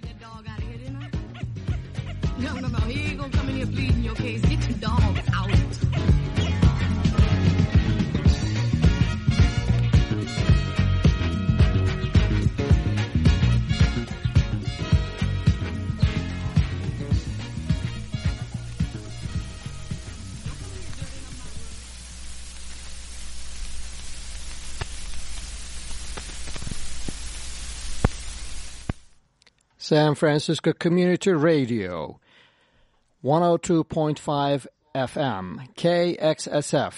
get that dog out of here, didn't I? No, no, no. He ain't gonna come in here pleading your case. Get your dog San Francisco Community Radio, 102.5 FM, KXSF.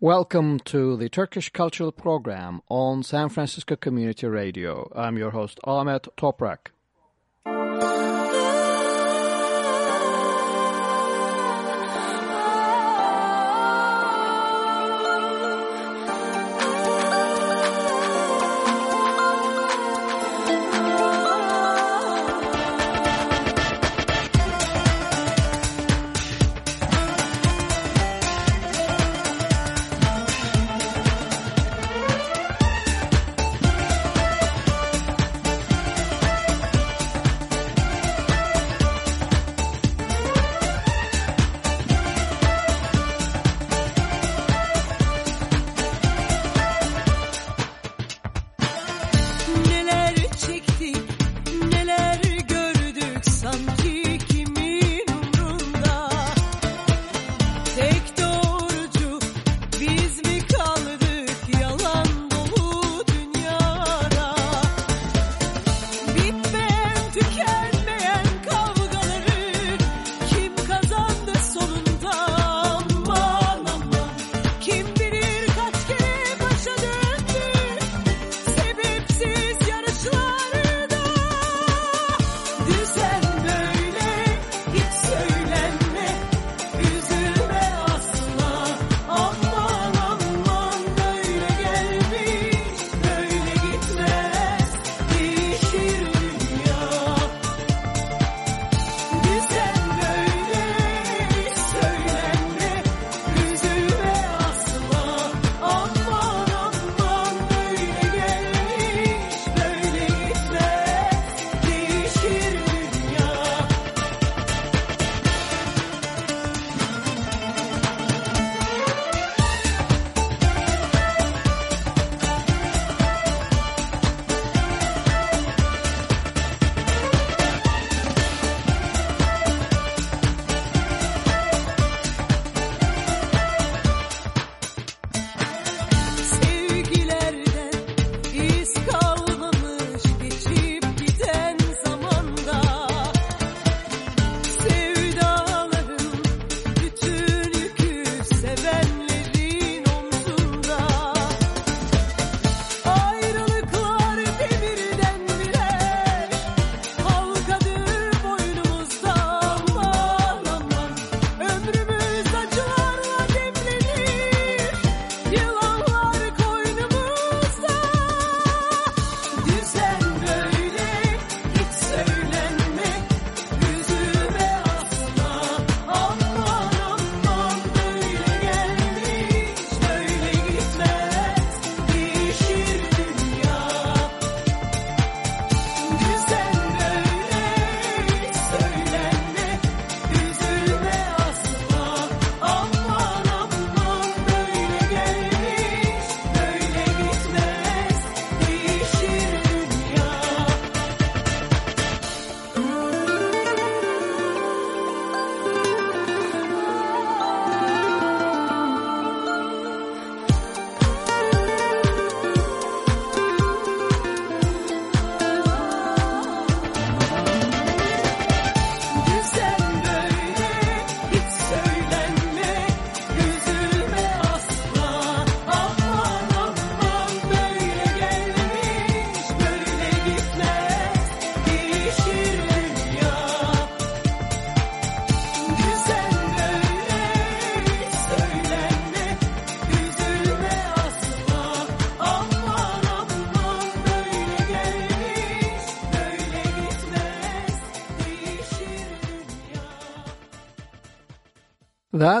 Welcome to the Turkish Cultural Program on San Francisco Community Radio. I'm your host, Ahmet Toprak.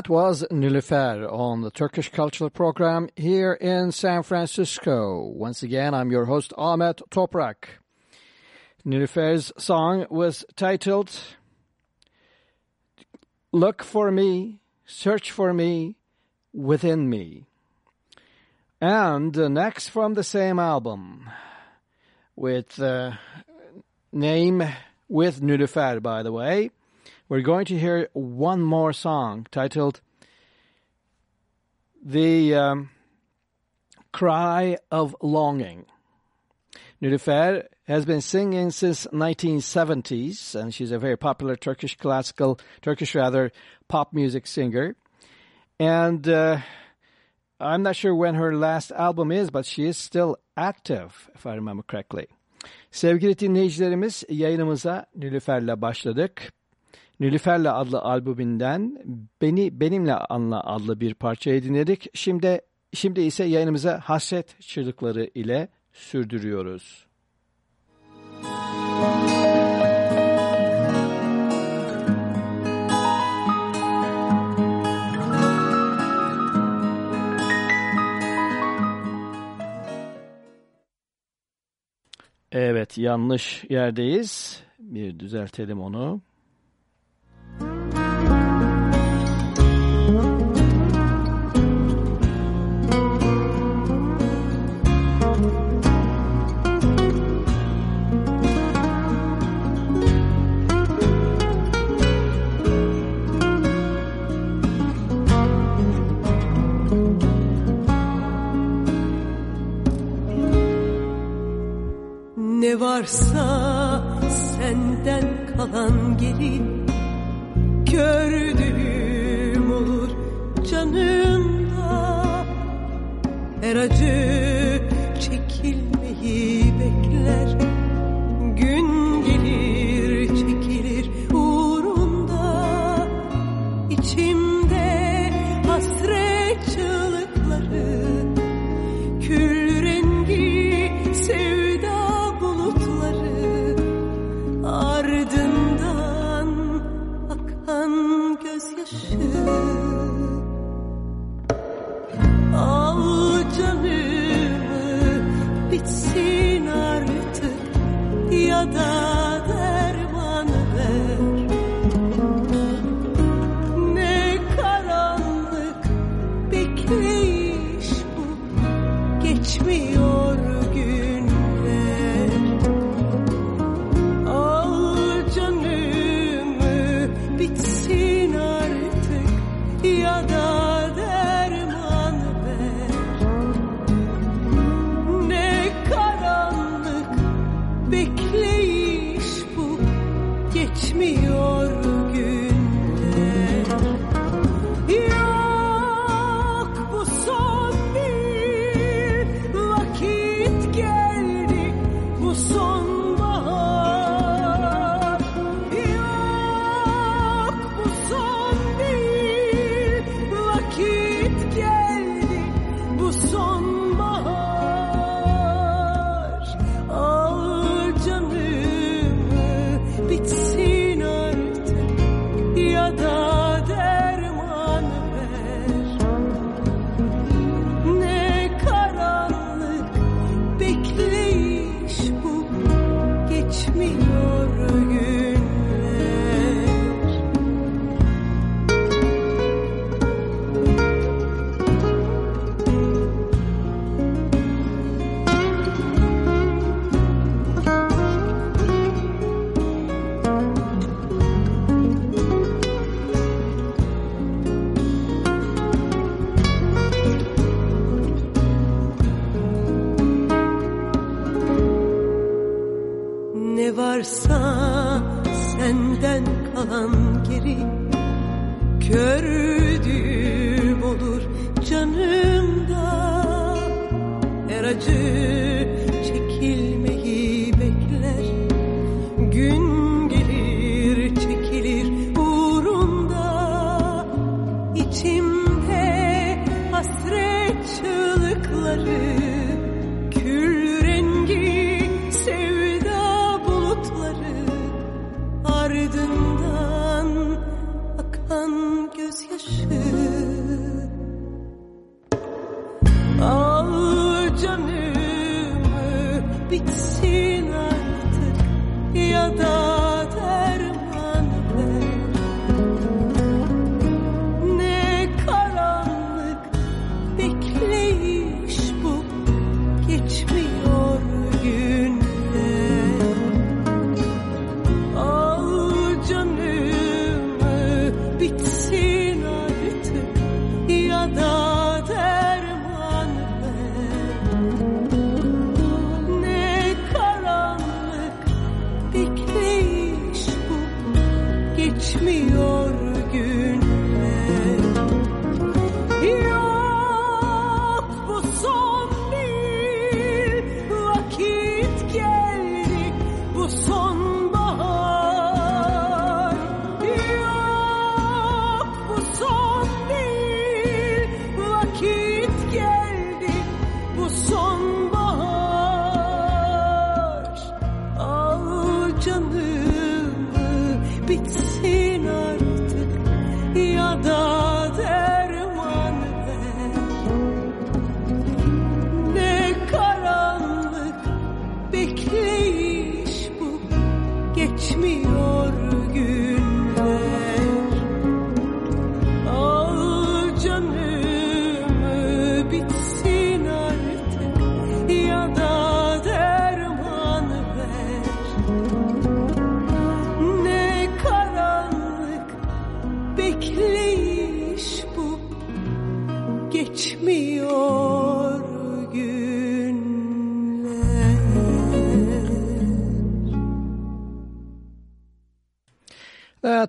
That was Nilüfer on the Turkish Cultural Program here in San Francisco. Once again, I'm your host Ahmet Toprak. Nilüfer's song was titled Look for Me, Search for Me, Within Me. And uh, next from the same album, with uh, name with Nilüfer, by the way, we're going to hear one more song titled The um, Cry of Longing. Nilüfer has been singing since 1970s, and she's a very popular Turkish classical, Turkish rather, pop music singer. And uh, I'm not sure when her last album is, but she is still active, if I remember correctly. Sevgili dinleyicilerimiz, yayınımıza Nilüfer'le başladık. Nilüfer'le adlı albümünden Beni Benimle Anla adlı bir parçayı dinledik. Şimdi, şimdi ise yayınımıza hasret çığlıkları ile sürdürüyoruz. Evet yanlış yerdeyiz. Bir düzeltelim onu. Ne varsa senden kalan geri Gördüğüm olur canımda. Her acı çekilmeyi bekler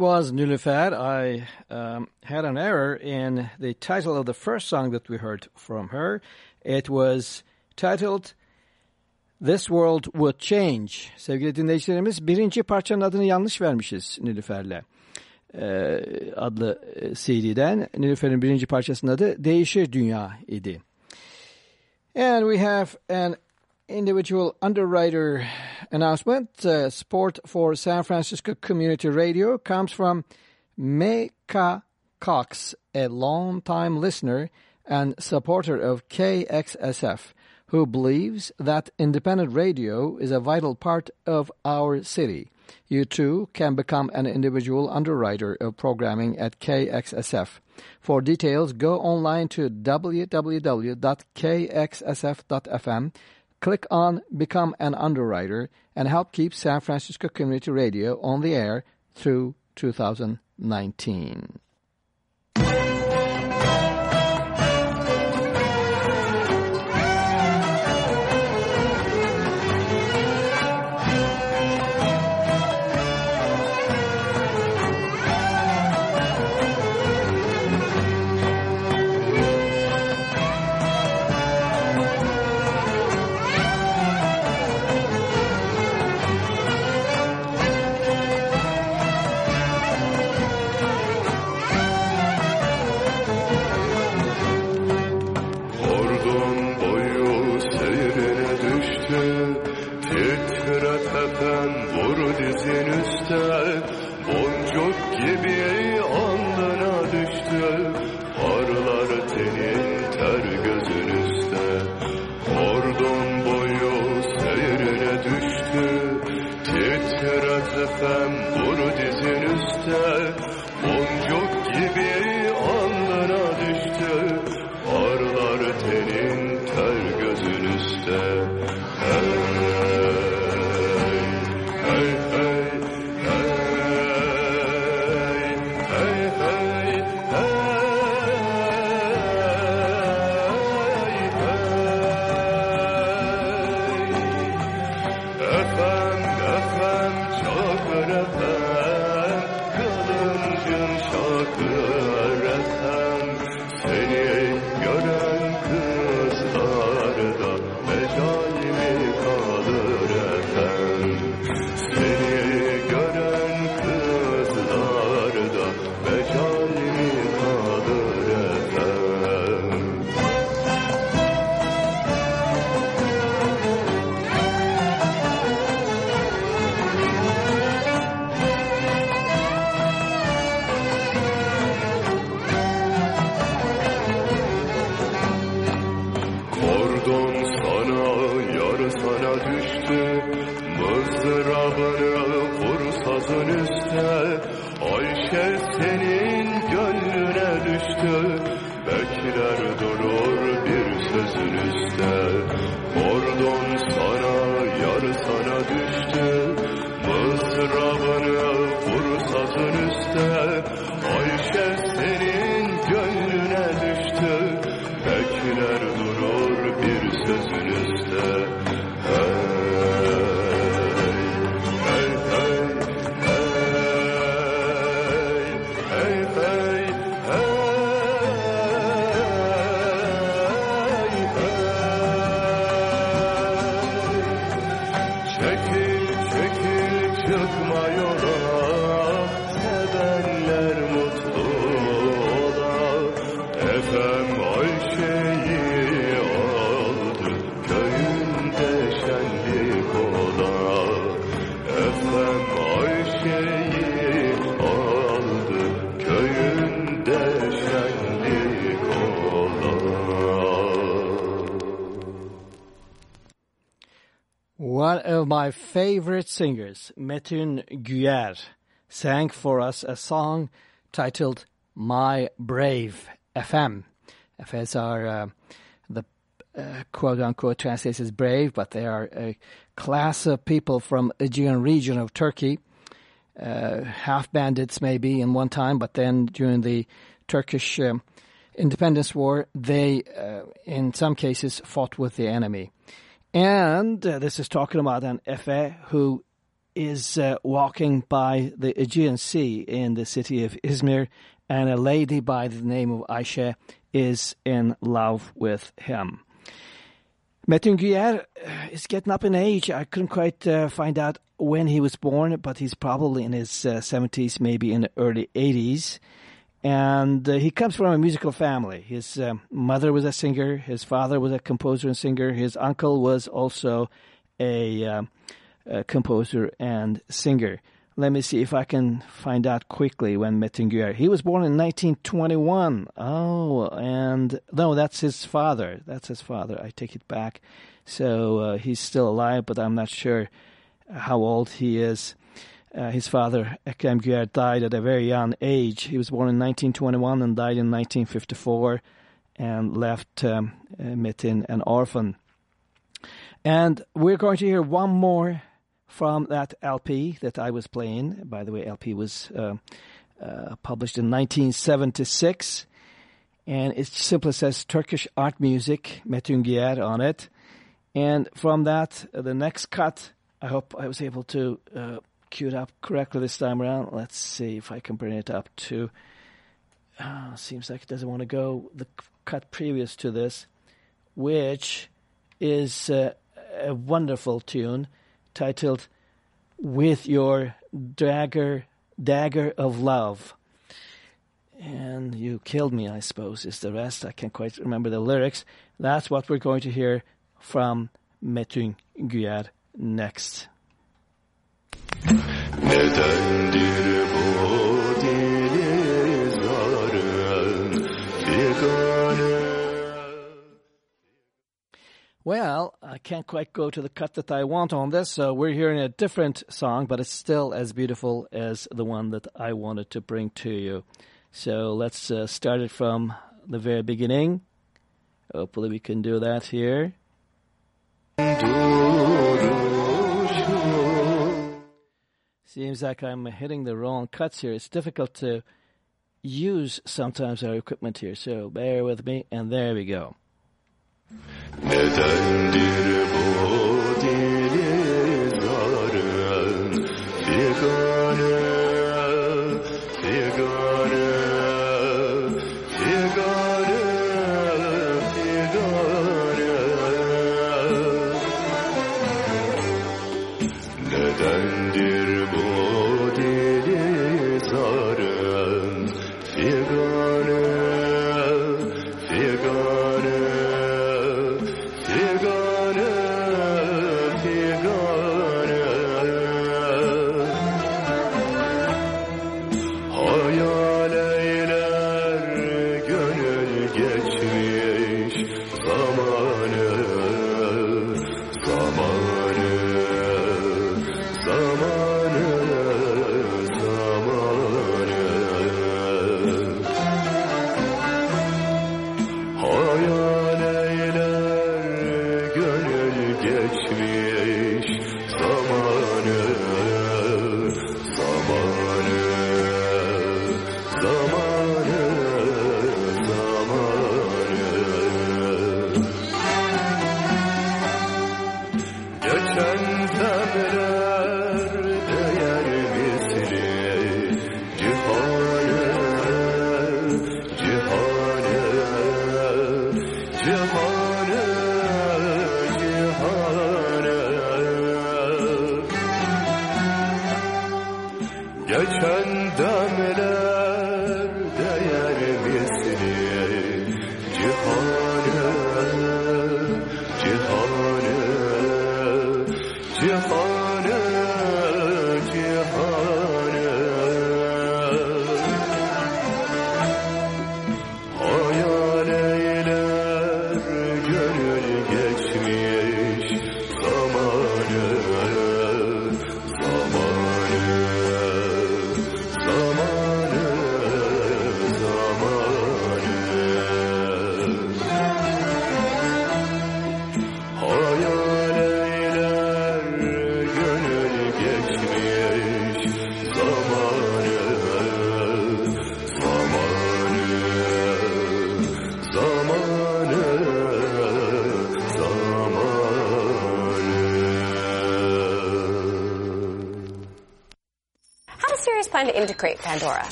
was Nilüfer. I um, had an error in the title of the first song that we heard from her. It was titled This World Would Change. Sevgili dinleyicilerimiz birinci parçanın adını yanlış vermişiz Nilüfer'le. Ee, adlı CD'den. Nilüfer'in birinci parçasının adı Değişir Dünya idi. And we have an individual underwriter announcement. Uh, support for San Francisco Community Radio comes from Meka Cox, a long-time listener and supporter of KXSF, who believes that independent radio is a vital part of our city. You too can become an individual underwriter of programming at KXSF. For details, go online to www.kxsf.fm, click on Become an Underwriter, and help keep San Francisco Community Radio on the air through 2019. sana düştü. Mızrabını vur sazın üstte Ayşe senin gönlüne düştü. Bekler durur bir sözün üstte. Kordon favorite singers, Metin Güyer, sang for us a song titled My Brave Efem. Efes are uh, the uh, quote unquote translates brave, but they are a class of people from Aegean region of Turkey. Uh, half bandits maybe in one time, but then during the Turkish um, independence war, they uh, in some cases fought with the enemy. And uh, this is talking about an Efe who is uh, walking by the Aegean Sea in the city of Izmir, and a lady by the name of Aisha is in love with him. Metin Güyer uh, is getting up in age. I couldn't quite uh, find out when he was born, but he's probably in his uh, 70s, maybe in the early 80s and uh, he comes from a musical family. His um, mother was a singer, his father was a composer and singer, his uncle was also a, um, a composer and singer. Let me see if I can find out quickly when Metin Güyer. He was born in 1921. Oh, and no, that's his father. That's his father. I take it back. So uh, he's still alive, but I'm not sure how old he is. Uh, his father, Ekrem Güyer, died at a very young age. He was born in 1921 and died in 1954 and left um, uh, Metin an orphan. And we're going to hear one more from that LP that I was playing. By the way, LP was uh, uh, published in 1976. And it simply says Turkish art music, Metin Güyer on it. And from that, uh, the next cut, I hope I was able to uh, queued up correctly this time around. Let's see if I can bring it up to. Uh, seems like it doesn't want to go the cut previous to this, which is uh, a wonderful tune titled "With Your Dagger Dagger of Love." And you killed me, I suppose, is the rest. I can't quite remember the lyrics. That's what we're going to hear from Metin Güyer next. Nedendir bu dili zarın Well, I can't quite go to the cut that I want on this, so we're hearing a different song, but it's still as beautiful as the one that I wanted to bring to you. So let's uh, start it from the very beginning. Hopefully, we can do that here. Seems like I'm hitting the wrong cuts here. It's difficult to use sometimes our equipment here, so bear with me, and there we go.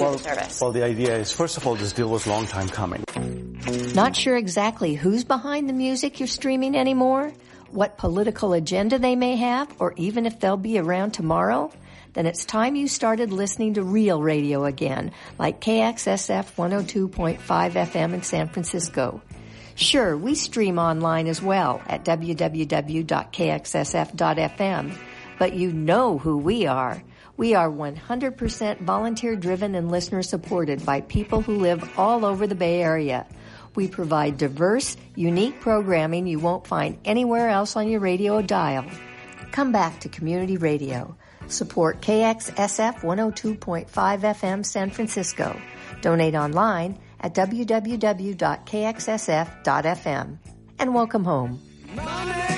Into the service? Well, the idea is, first of all, this deal was a long time coming. Not sure exactly who's behind the music you're streaming anymore? What political agenda they may have, or even if they'll be around tomorrow? Then it's time you started listening to real radio again, like KXSF 102.5 FM in San Francisco. Sure, we stream online as well at www.kxsf.fm, but you know who we are. We are 100% volunteer driven and listener supported by people who live all over the Bay Area. We provide diverse, unique programming you won't find anywhere else on your radio dial. Come back to community radio. Support KXSF 102.5 FM San Francisco. Donate online at www.kxsf.fm. And welcome home. Aman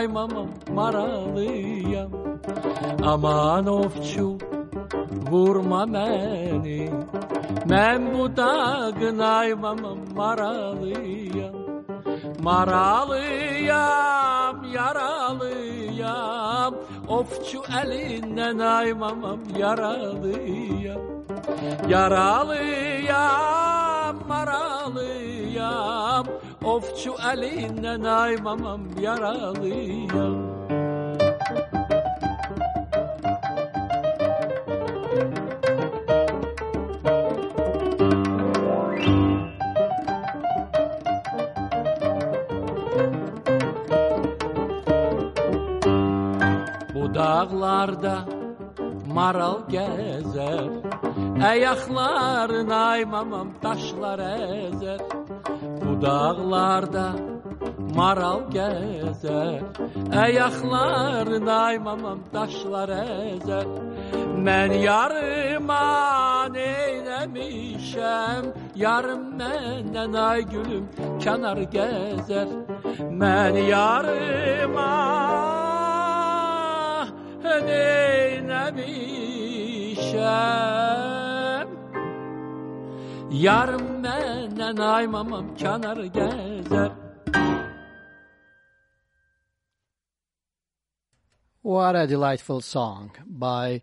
dağın aymamam maralıyam. Aman ofçu vurma beni. Ben bu dağın aymamam maralıyam. Maralıyam, yaralıyam. Ofçu elinden aymamam yaralıyam. Yaralıyam, maralıyam Ofçu elinden ay mamam yaralıyam dağlarda maral gəzər Əyaqlarına aymamam daşlar əzər dağlarda maral gəzər Əyaqlarını aymamam daşlar əzər Mən yarıma neyləmişəm Yarım məndən ay gülüm kənar gəzər. Mən yarıma neyləmişəm Yarım menden aymamam gezer What a delightful song by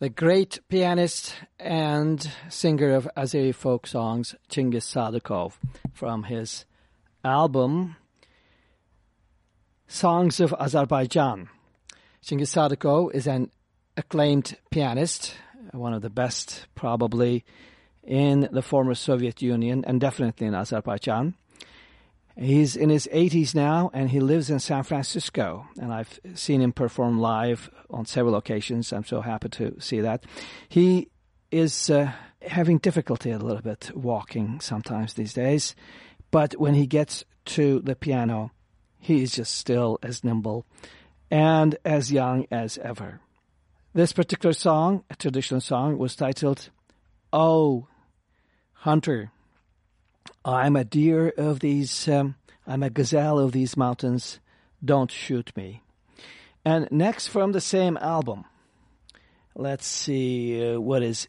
the great pianist and singer of Azeri folk songs, Chingiz Sadykhov, from his album Songs of Azerbaijan. Chingiz Sadykhov is an acclaimed pianist, one of the best probably in the former Soviet Union and definitely in Azerbaijan. He's in his 80s now and he lives in San Francisco. And I've seen him perform live on several occasions. I'm so happy to see that. He is uh, having difficulty a little bit walking sometimes these days. But when he gets to the piano, he is just still as nimble and as young as ever. This particular song, a traditional song, was titled Oh, Hunter. I'm a deer of these, um, I'm a gazelle of these mountains, don't shoot me. And next from the same album, let's see uh, what is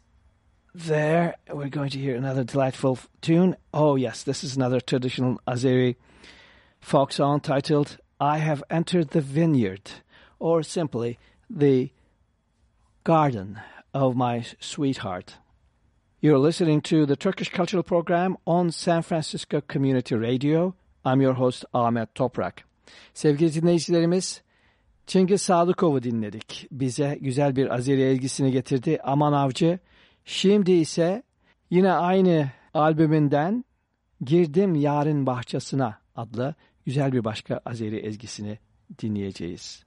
there. We're going to hear another delightful tune. Oh, yes, this is another traditional Azeri folk song titled I Have Entered the Vineyard, or simply The Garden of My Sweetheart. You're listening to the Turkish Cultural Program on San Francisco Community Radio. I'm your host Ahmet Toprak. Sevgili dinleyicilerimiz, Çingiz Sadıkov'u dinledik. Bize güzel bir Azeri ezgisini getirdi. Aman Avcı. Şimdi ise yine aynı albümünden Girdim Yarın Bahçesine adlı güzel bir başka Azeri ezgisini dinleyeceğiz.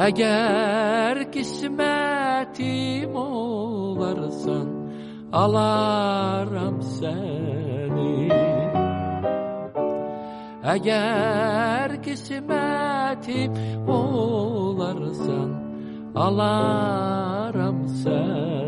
Eğer kısmetim olarsan Alaram seni. Eğer kısmetim olarsan Alaram seni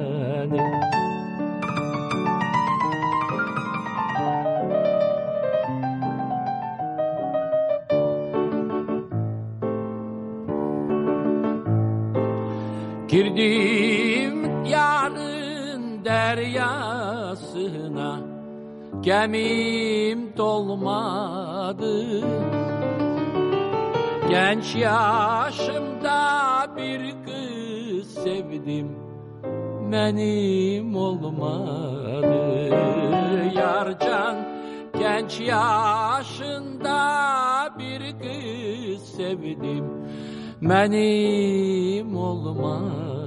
Girdim yarın deryasına. Gemim dolmadı. Genç yaşımda bir kız sevdim. Benim olmadı. Yarcan genç yaşında bir kız sevdim. Benim olmadı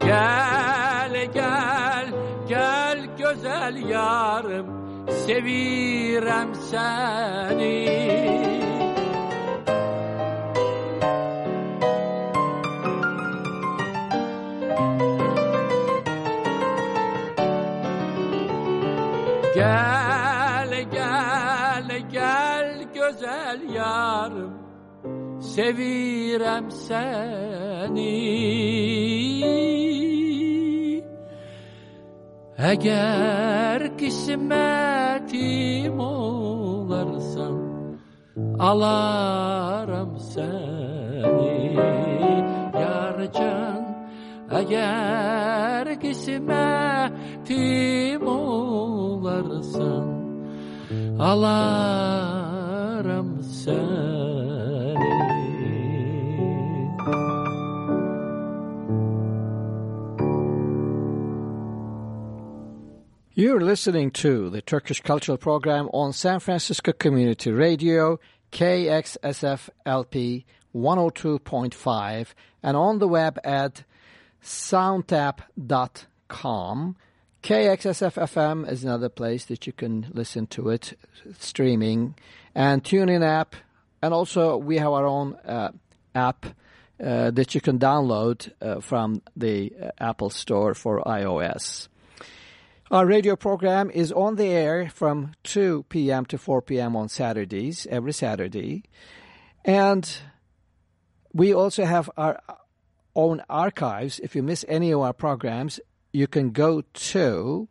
Gel gel gel güzel yarım Sevirem seni Sevirem seni. Eğer kısmetim olarsan Alaram seni. Yarcan Eğer kısmetim olarsan Alaram seni You're listening to the Turkish Cultural Program on San Francisco Community Radio, KXSFLP 102.5, and on the web at soundtap.com. KXSF-FM is another place that you can listen to it, streaming, and TuneIn app, and also we have our own uh, app uh, that you can download uh, from the uh, Apple Store for iOS. Our radio program is on the air from 2 p.m. to 4 p.m. on Saturdays, every Saturday. And we also have our own archives. If you miss any of our programs, you can go to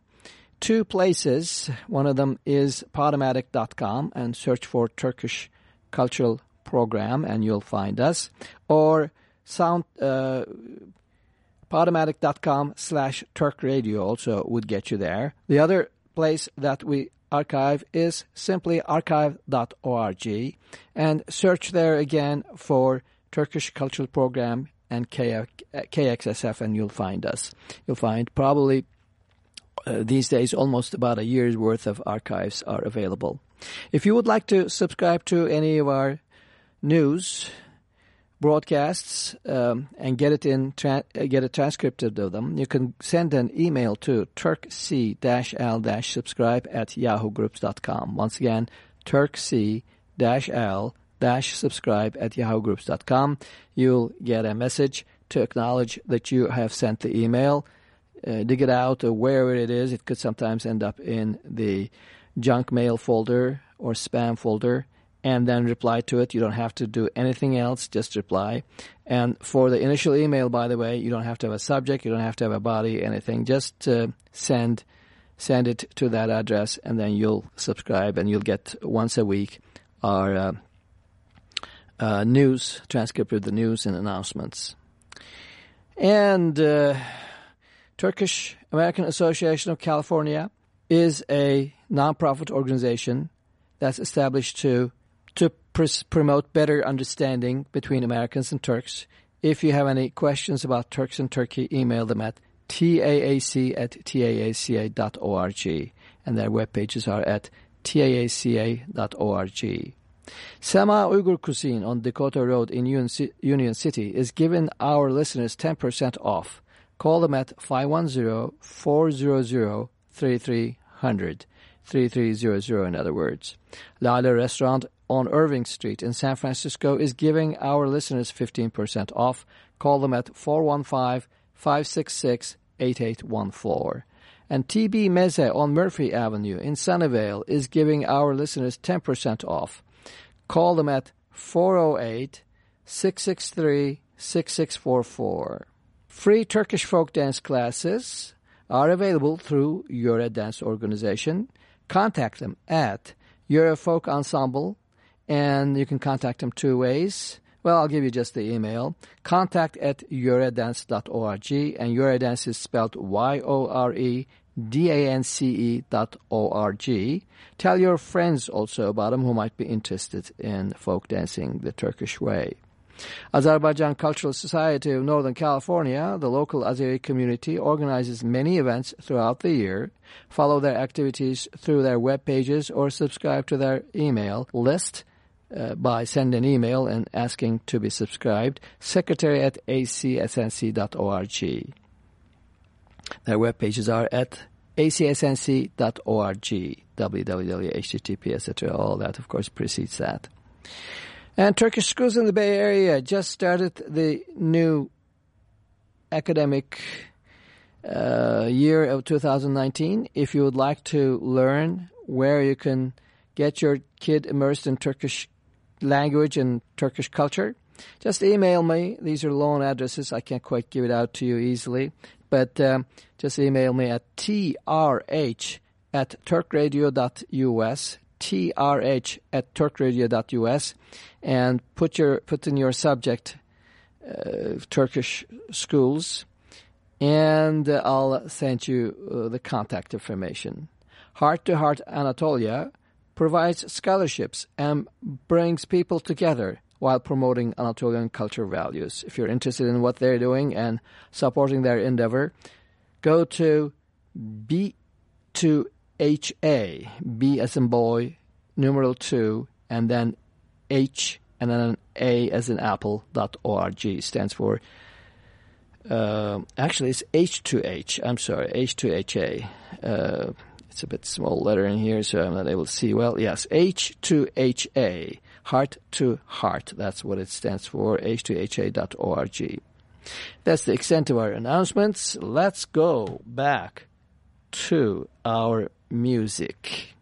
two places. One of them is podomatic.com and search for Turkish Cultural Program and you'll find us. Or sound... Uh, Podomatic.com slash Turk Radio also would get you there. The other place that we archive is simply archive.org and search there again for Turkish Cultural Program and KXSF and you'll find us. You'll find probably uh, these days almost about a year's worth of archives are available. If you would like to subscribe to any of our news broadcasts um, and get it in get a transcript of them, you can send an email to turkc-l-subscribe at yahoogroups.com. Once again, turkc-l-subscribe at yahoogroups.com. You'll get a message to acknowledge that you have sent the email. Uh, dig it out or wherever it is. It could sometimes end up in the junk mail folder or spam folder and then reply to it. You don't have to do anything else, just reply. And for the initial email, by the way, you don't have to have a subject, you don't have to have a body, anything. Just uh, send send it to that address, and then you'll subscribe, and you'll get once a week our uh, uh, news, transcript of the news and announcements. And uh, Turkish American Association of California is a nonprofit organization that's established to to pr promote better understanding between Americans and Turks. If you have any questions about Turks and Turkey, email them at taac at taaca.org. And their web pages are at taaca.org. Sema Uyghur Cuisine on Dakota Road in Union City is giving our listeners 10% off. Call them at 510-400-3300. 3300 in other words. Lale Restaurant on Irving Street in San Francisco is giving our listeners 15% off. Call them at 415-566-8814. And TB Meze on Murphy Avenue in Sunnyvale is giving our listeners 10% off. Call them at 408-663-6644. Free Turkish folk dance classes are available through Yöre Dance Organization. Contact them at Yöre Folk Ensemble and you can contact them two ways. Well, I'll give you just the email. Contact at yoredance.org, and Yoredance is spelled Y-O-R-E-D-A-N-C-E dot O-R-G. Tell your friends also about them who might be interested in folk dancing the Turkish way. Azerbaijan Cultural Society of Northern California, the local Azeri community, organizes many events throughout the year. Follow their activities through their web pages or subscribe to their email list uh, by sending an email and asking to be subscribed, secretary at acsnc.org. Their web pages are at acsnc.org, www, http, etc. All that, of course, precedes that. And Turkish schools in the Bay Area just started the new academic uh, year of 2019. If you would like to learn where you can get your kid immersed in Turkish language and Turkish culture, just email me. These are loan addresses. I can't quite give it out to you easily, but um, just email me at trh at turkradio.us, trh at turkradio.us, and put your put in your subject uh, Turkish schools, and uh, I'll send you uh, the contact information. Heart to Heart Anatolia provides scholarships, and brings people together while promoting Anatolian culture values. If you're interested in what they're doing and supporting their endeavor, go to B2HA, B as in boy, numeral 2, and then H, and then A as in apple, dot org, stands for uh, actually, it's H2H. I'm sorry, H2HA. Uh, it's a bit small letter in here, so I'm not able to see well. Yes, H2HA, heart to heart. That's what it stands for, h2ha.org. That's the extent of our announcements. Let's go back to our music.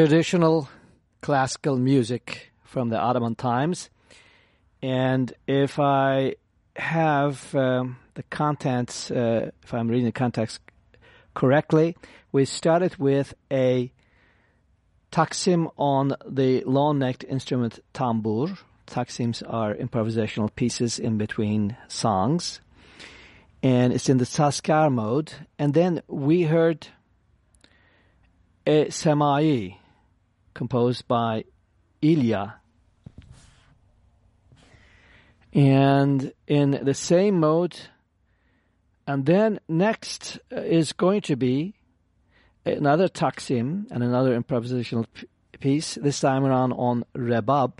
Traditional classical music from the Ottoman times. And if I have um, the contents, uh, if I'm reading the context correctly, we started with a taksim on the long-necked instrument tambur. Taksims are improvisational pieces in between songs. And it's in the Sazkar mode. And then we heard a semai composed by Ilya. And in the same mode, and then next uh, is going to be another taksim and another improvisational piece, this time around on rebab,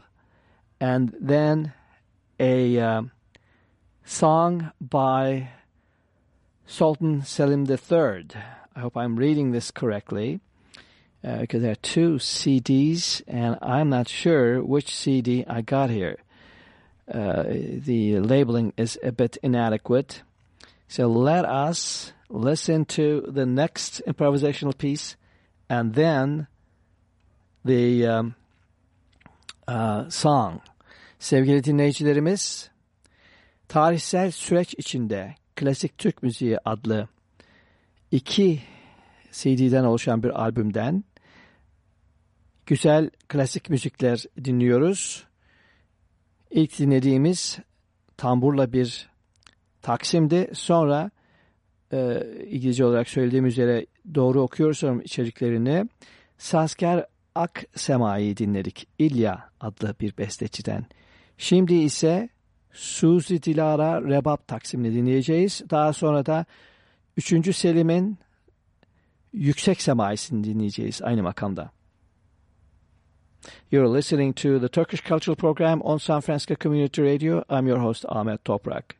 and then a uh, song by Sultan Selim III. I hope I'm reading this correctly uh, because there are two CDs, and I'm not sure which CD I got here. Uh, the labeling is a bit inadequate. So let us listen to the next improvisational piece and then the um, uh, song. Sevgili dinleyicilerimiz, tarihsel süreç içinde Klasik Türk Müziği adlı iki CD'den oluşan bir albümden güzel klasik müzikler dinliyoruz. İlk dinlediğimiz tamburla bir taksimdi. Sonra e, İngilizce olarak söylediğim üzere doğru okuyorsam içeriklerini Sasker Ak Sema'yı dinledik. İlya adlı bir besteciden. Şimdi ise Suzi Dilara Rebab taksimini dinleyeceğiz. Daha sonra da 3. Selim'in Yüksek Semaisini dinleyeceğiz aynı makamda. You're listening to the Turkish Cultural Program on San Francisco Community Radio. I'm your host Ahmet Toprak.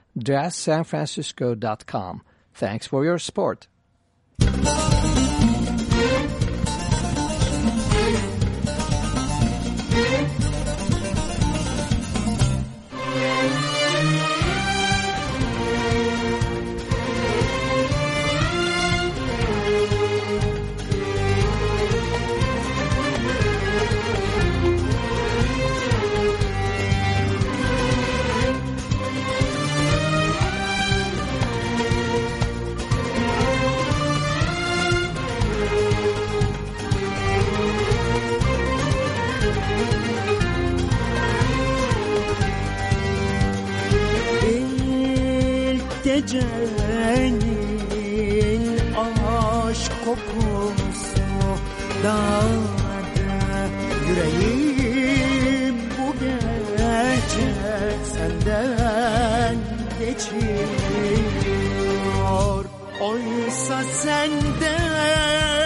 jazzsanfrancisco.com. Thanks for your support. Gecenin aşk kokusu dağda Yüreğim bu gece senden geçiyor. Oysa senden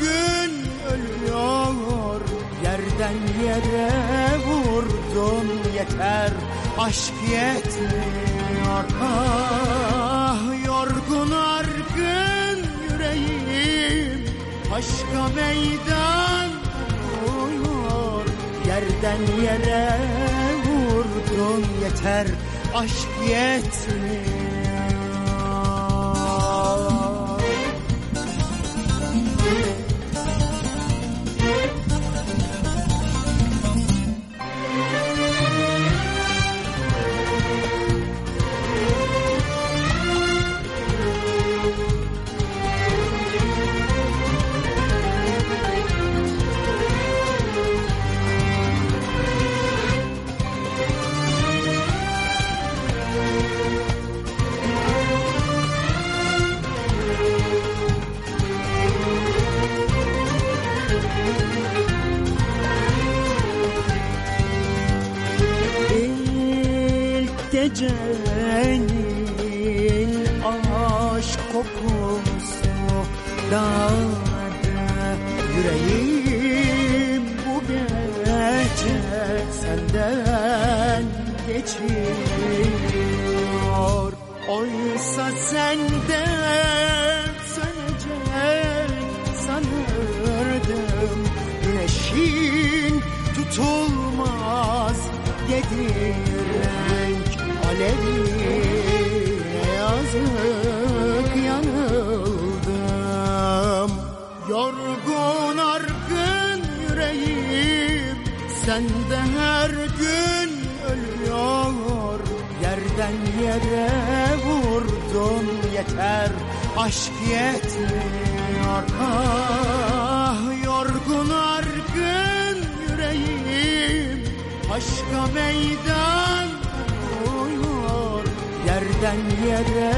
gün ölüyor Yerden yere vurdum yeter aşk yetmiyor. Ah yorgun argın yüreğim Aşka meydan okuyor Yerden yere vurdun yeter Aşk yetmiyor gecenin aşk kokusu dağda Yüreğim bu gece elden geçiyor. Oysa sende sönecek sanırdım. Güneşin tutulmaz Yerden yere vurdum yeter. Aşk yetmiyor. Ah yorgun argın yüreğim. Aşka meydan okuyor Yerden yere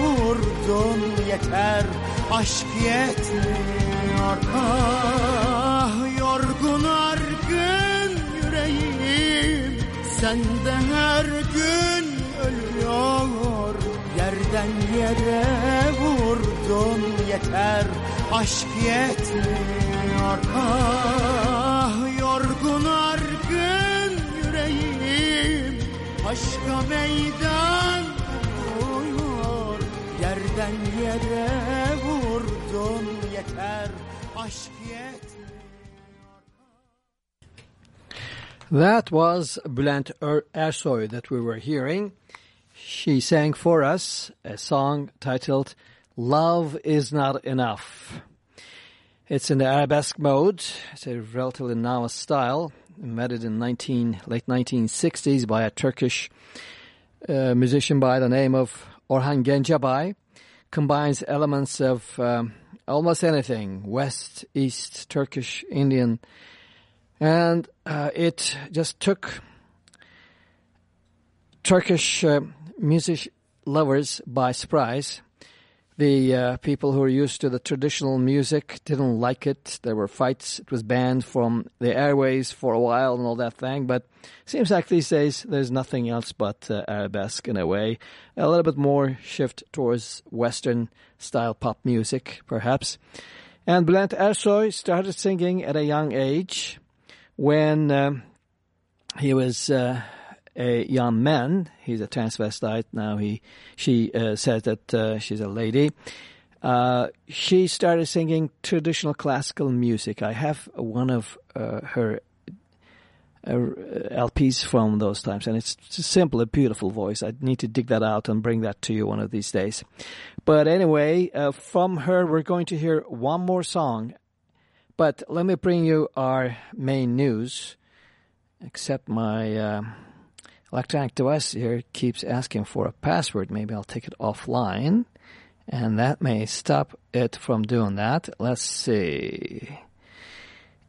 vurdum yeter. Aşk yetmiyor. Ah yorgun argın yüreğim. Sende her gün ölüyor Yerden yere vurdum yeter aşk yetmiyor. Ah yorgun argın yüreğim aşka meydan okuyor Yerden yere vurdum yeter aşk yetmiyor. That was Bülent Er- Ersoy that we were hearing. She sang for us a song titled Love Is Not Enough. It's in the arabesque mode. It's a relatively novice style, invented in 19, late 1960s by a Turkish uh, musician by the name of Orhan Gencebay. Combines elements of um, almost anything, West, East, Turkish, Indian, and uh, it just took Turkish uh, music lovers by surprise. The uh, people who are used to the traditional music didn't like it. There were fights. It was banned from the airways for a while and all that thing. But seems like these days there's nothing else but uh, arabesque in a way. A little bit more shift towards Western style pop music, perhaps. And Bülent Ersoy started singing at a young age when um, he was uh, a young man. He's a transvestite now. He she uh, says that uh, she's a lady. Uh, she started singing traditional classical music. I have one of uh, her uh, LPs from those times, and it's just simple, a beautiful voice. I need to dig that out and bring that to you one of these days. But anyway, uh, from her, we're going to hear one more song. But let me bring you our main news. Except my electronic device here keeps asking for a password. Maybe I'll take it offline. And that may stop it from doing that. Let's see.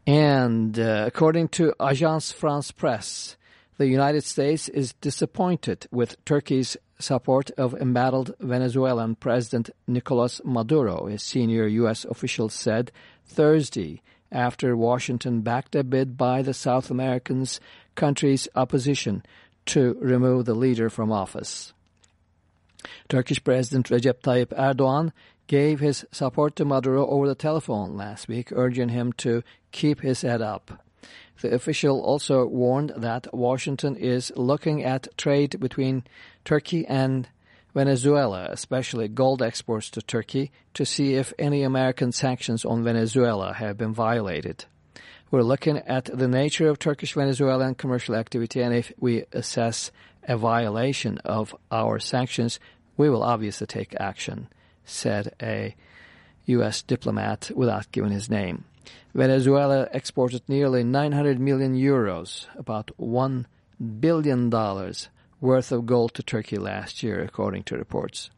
And uh, according to Agence France Presse, the United States is disappointed with Turkey's support of embattled Venezuelan President Nicolas Maduro, a senior U.S. official said Thursday after Washington backed a bid by the South American's country's opposition to remove the leader from office. Turkish President Recep Tayyip Erdogan gave his support to Maduro over the telephone last week, urging him to keep his head up. The official also warned that Washington is looking at trade between Turkey and Venezuela, especially gold exports to Turkey, to see if any American sanctions on Venezuela have been violated. We're looking at the nature of Turkish-Venezuelan commercial activity, and if we assess a violation of our sanctions, we will obviously take action, said a U.S. diplomat without giving his name. Venezuela exported nearly 900 million euros, about $1 billion worth of gold to Turkey last year, according to reports.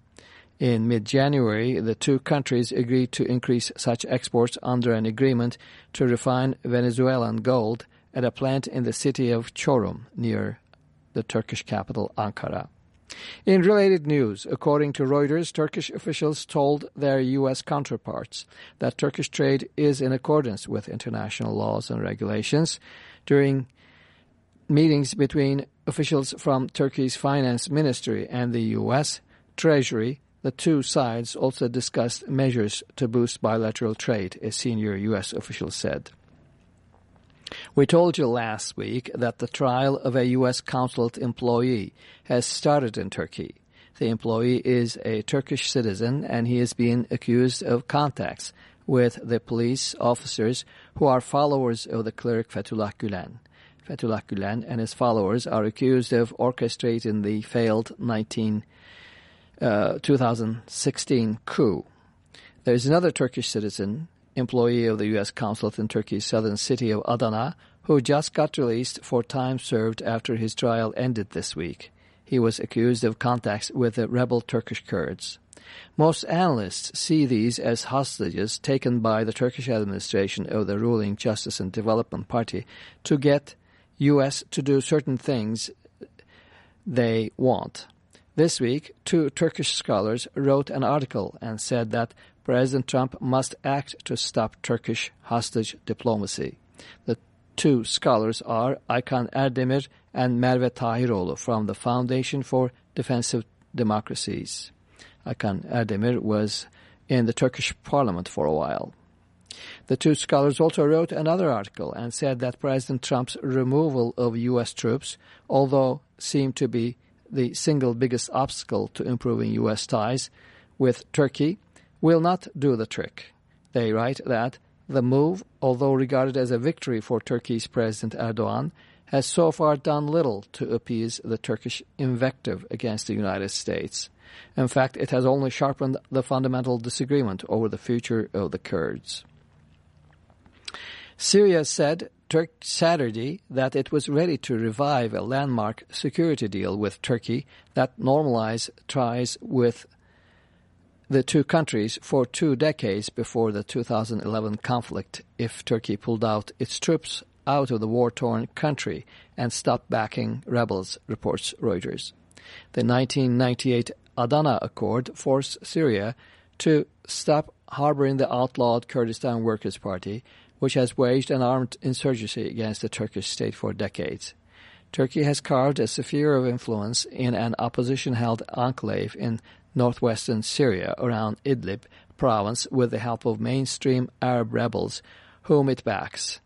In mid-January, the two countries agreed to increase such exports under an agreement to refine Venezuelan gold at a plant in the city of Çorum, near the Turkish capital Ankara. In related news, according to Reuters, Turkish officials told their U.S. counterparts that Turkish trade is in accordance with international laws and regulations. During meetings between officials from Turkey's finance ministry and the U.S. Treasury, the two sides also discussed measures to boost bilateral trade, a senior U.S. official said. We told you last week that the trial of a U.S. consulate employee has started in Turkey. The employee is a Turkish citizen and he is being accused of contacts with the police officers who are followers of the cleric Fethullah Gulen. Fethullah Gulen and his followers are accused of orchestrating the failed 19, uh, 2016 coup. There is another Turkish citizen, employee of the U.S. consulate in Turkey's southern city of Adana, who just got released for time served after his trial ended this week. He was accused of contacts with the rebel Turkish Kurds. Most analysts see these as hostages taken by the Turkish administration of the ruling Justice and Development Party to get U.S. to do certain things they want. This week, two Turkish scholars wrote an article and said that President Trump must act to stop Turkish hostage diplomacy. The two scholars are Aykan Erdemir and Merve Tahiroğlu from the Foundation for Defense of Democracies. Aykan Erdemir was in the Turkish parliament for a while. The two scholars also wrote another article and said that President Trump's removal of U.S. troops, although seemed to be the single biggest obstacle to improving U.S. ties with Turkey, will not do the trick. They write that the move, although regarded as a victory for Turkey's President Erdogan, has so far done little to appease the Turkish invective against the United States. In fact, it has only sharpened the fundamental disagreement over the future of the Kurds. Syria said Turk Saturday that it was ready to revive a landmark security deal with Turkey that normalized ties with the two countries for two decades before the 2011 conflict if Turkey pulled out its troops out of the war-torn country and stopped backing rebels, reports Reuters. The 1998 Adana Accord forced Syria to stop harboring the outlawed Kurdistan Workers' Party, which has waged an armed insurgency against the Turkish state for decades. Turkey has carved a sphere of influence in an opposition-held enclave in northwestern Syria around Idlib province with the help of mainstream Arab rebels whom it backs.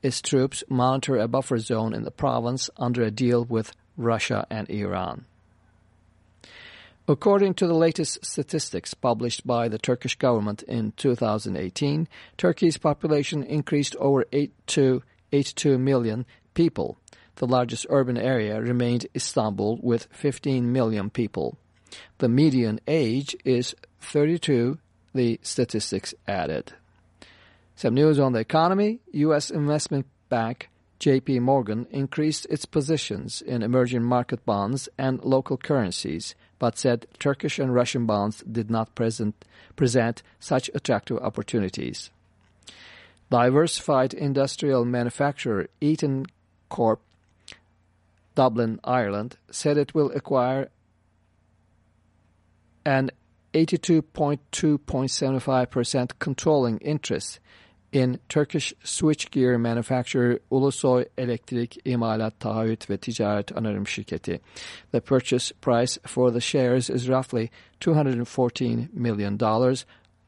Its troops monitor a buffer zone in the province under a deal with Russia and Iran. According to the latest statistics published by the Turkish government in 2018, Turkey's population increased over 8 to 82 million people. The largest urban area remained Istanbul with 15 million people. The median age is 32, the statistics added. Some news on the economy. U.S. investment bank J.P. Morgan increased its positions in emerging market bonds and local currencies, but said Turkish and Russian bonds did not present, present such attractive opportunities. Diversified industrial manufacturer Eaton Corp, Dublin, Ireland, said it will acquire an 82.2.75% controlling interest in Turkish switchgear manufacturer Ulusoy Elektrik İmalat Taahhüt ve Ticaret Anonim Şirketi. The purchase price for the shares is roughly $214 million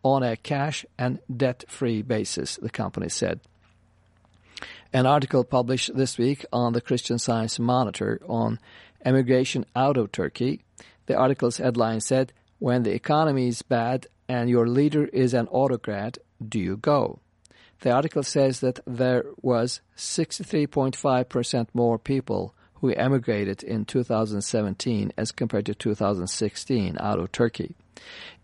on a cash and debt-free basis, the company said. An article published this week on the Christian Science Monitor on emigration out of Turkey. The article's headline said, When the economy is bad and your leader is an autocrat, do you go? The article says that there was 63.5% more people who emigrated in 2017 as compared to 2016 out of Turkey.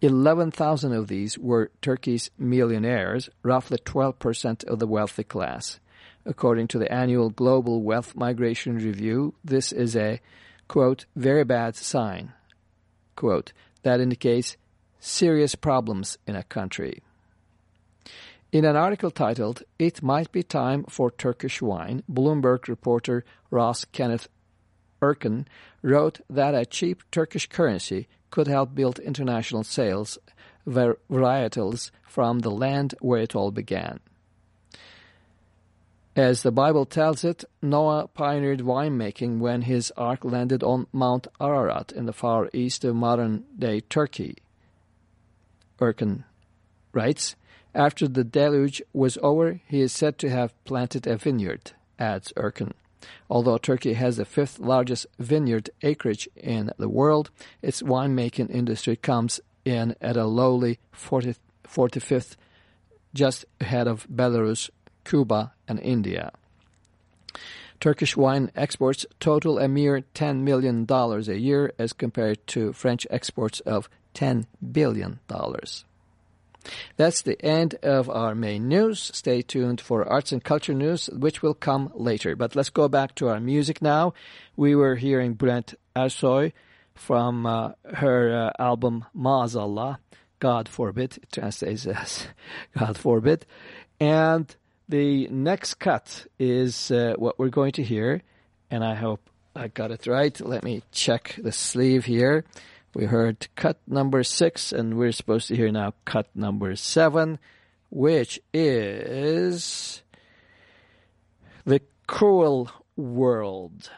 11,000 of these were Turkey's millionaires, roughly 12% of the wealthy class. According to the annual Global Wealth Migration Review, this is a, quote, very bad sign, quote, that indicates serious problems in a country. In an article titled, It Might Be Time for Turkish Wine, Bloomberg reporter Ross Kenneth Erkin wrote that a cheap Turkish currency could help build international sales varietals from the land where it all began. As the Bible tells it, Noah pioneered winemaking when his ark landed on Mount Ararat in the far east of modern-day Turkey. Erkin writes, after the deluge was over, he is said to have planted a vineyard. adds Erkin. Although Turkey has the fifth largest vineyard acreage in the world, its winemaking industry comes in at a lowly 40, 45th, just ahead of Belarus, Cuba, and India. Turkish wine exports total a mere $10 million a year as compared to French exports of $10 billion. That's the end of our main news. Stay tuned for arts and culture news, which will come later. But let's go back to our music now. We were hearing Bülent Ersoy from uh, her uh, album Maazallah, God forbid, it translates as God forbid. And the next cut is uh, what we're going to hear, and I hope I got it right. Let me check the sleeve here. We heard cut number six, and we're supposed to hear now cut number seven, which is The Cruel World.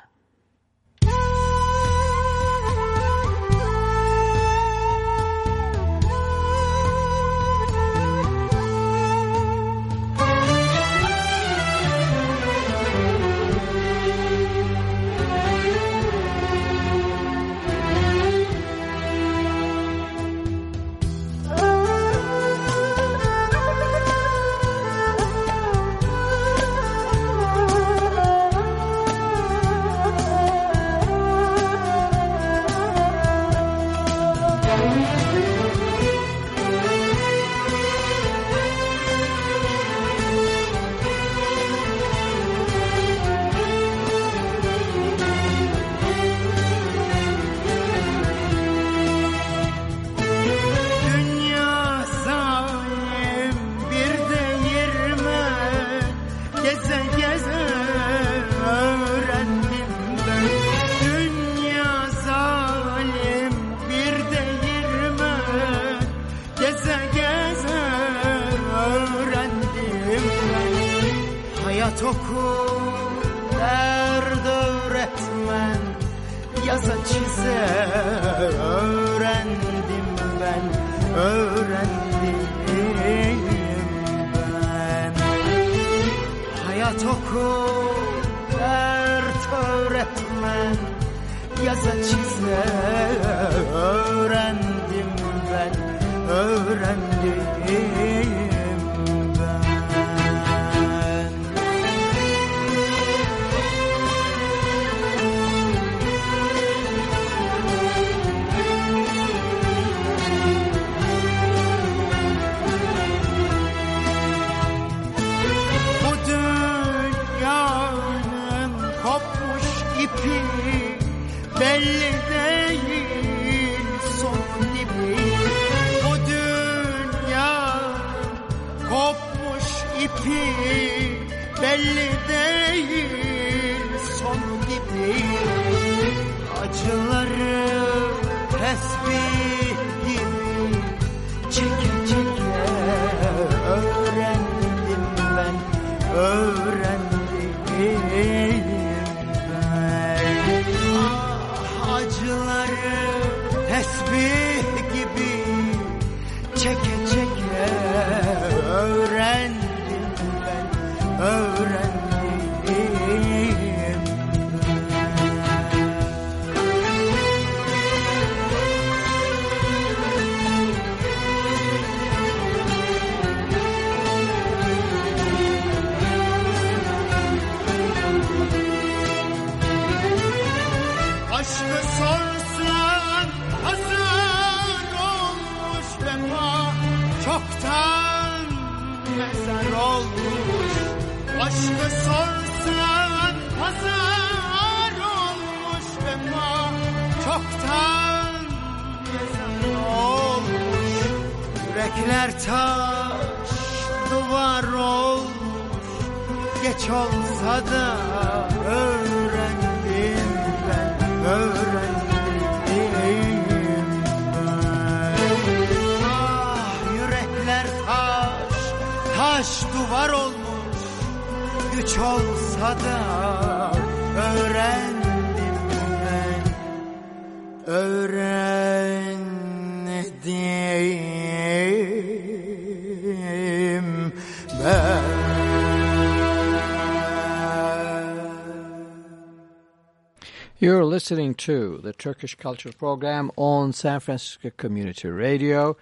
Listening to the Turkish Culture Program on San Francisco Community Radio.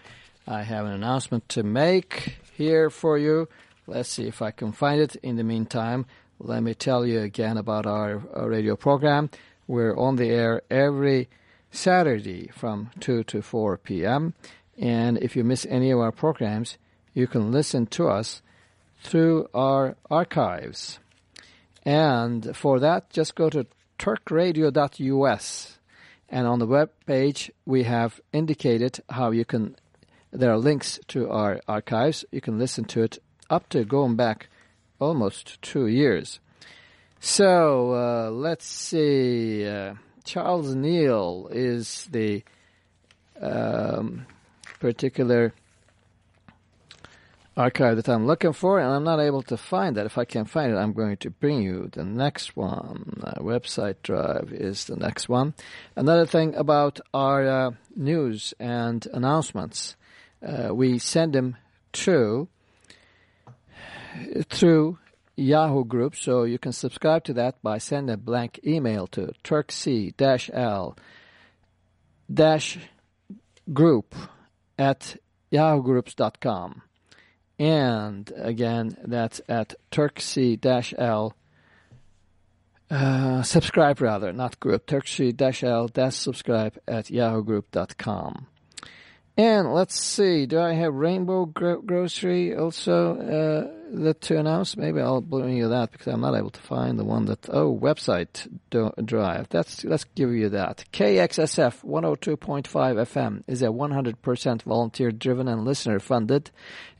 I have an announcement to make here for you. Let's see if I can find it. In the meantime, let me tell you again about our, our radio program. We're on the air every Saturday from 2 to 4 p.m. And if you miss any of our programs, you can listen to us through our archives. And for that, just go to turkradio.us. And on the web page, we have indicated how you can, there are links to our archives. You can listen to it up to going back almost two years. So uh, let's see. Uh, Charles Neal is the um, particular archive that I'm looking for, and I'm not able to find that. If I can find it, I'm going to bring you the next one. Uh, website drive is the next one. Another thing about our uh, news and announcements, uh, we send them to through Yahoo Group, so you can subscribe to that by sending a blank email to turkc-l dash group at yahoogroups.com. And again, that's at turkc-l uh, subscribe rather, not group, turkc-l subscribe at yahoogroup.com. And let's see, do I have Rainbow Gro Grocery also uh, that to announce? Maybe I'll bring you that because I'm not able to find the one that, oh, website drive. That's, let's give you that. KXSF 102.5 FM is a 100% volunteer driven and listener funded.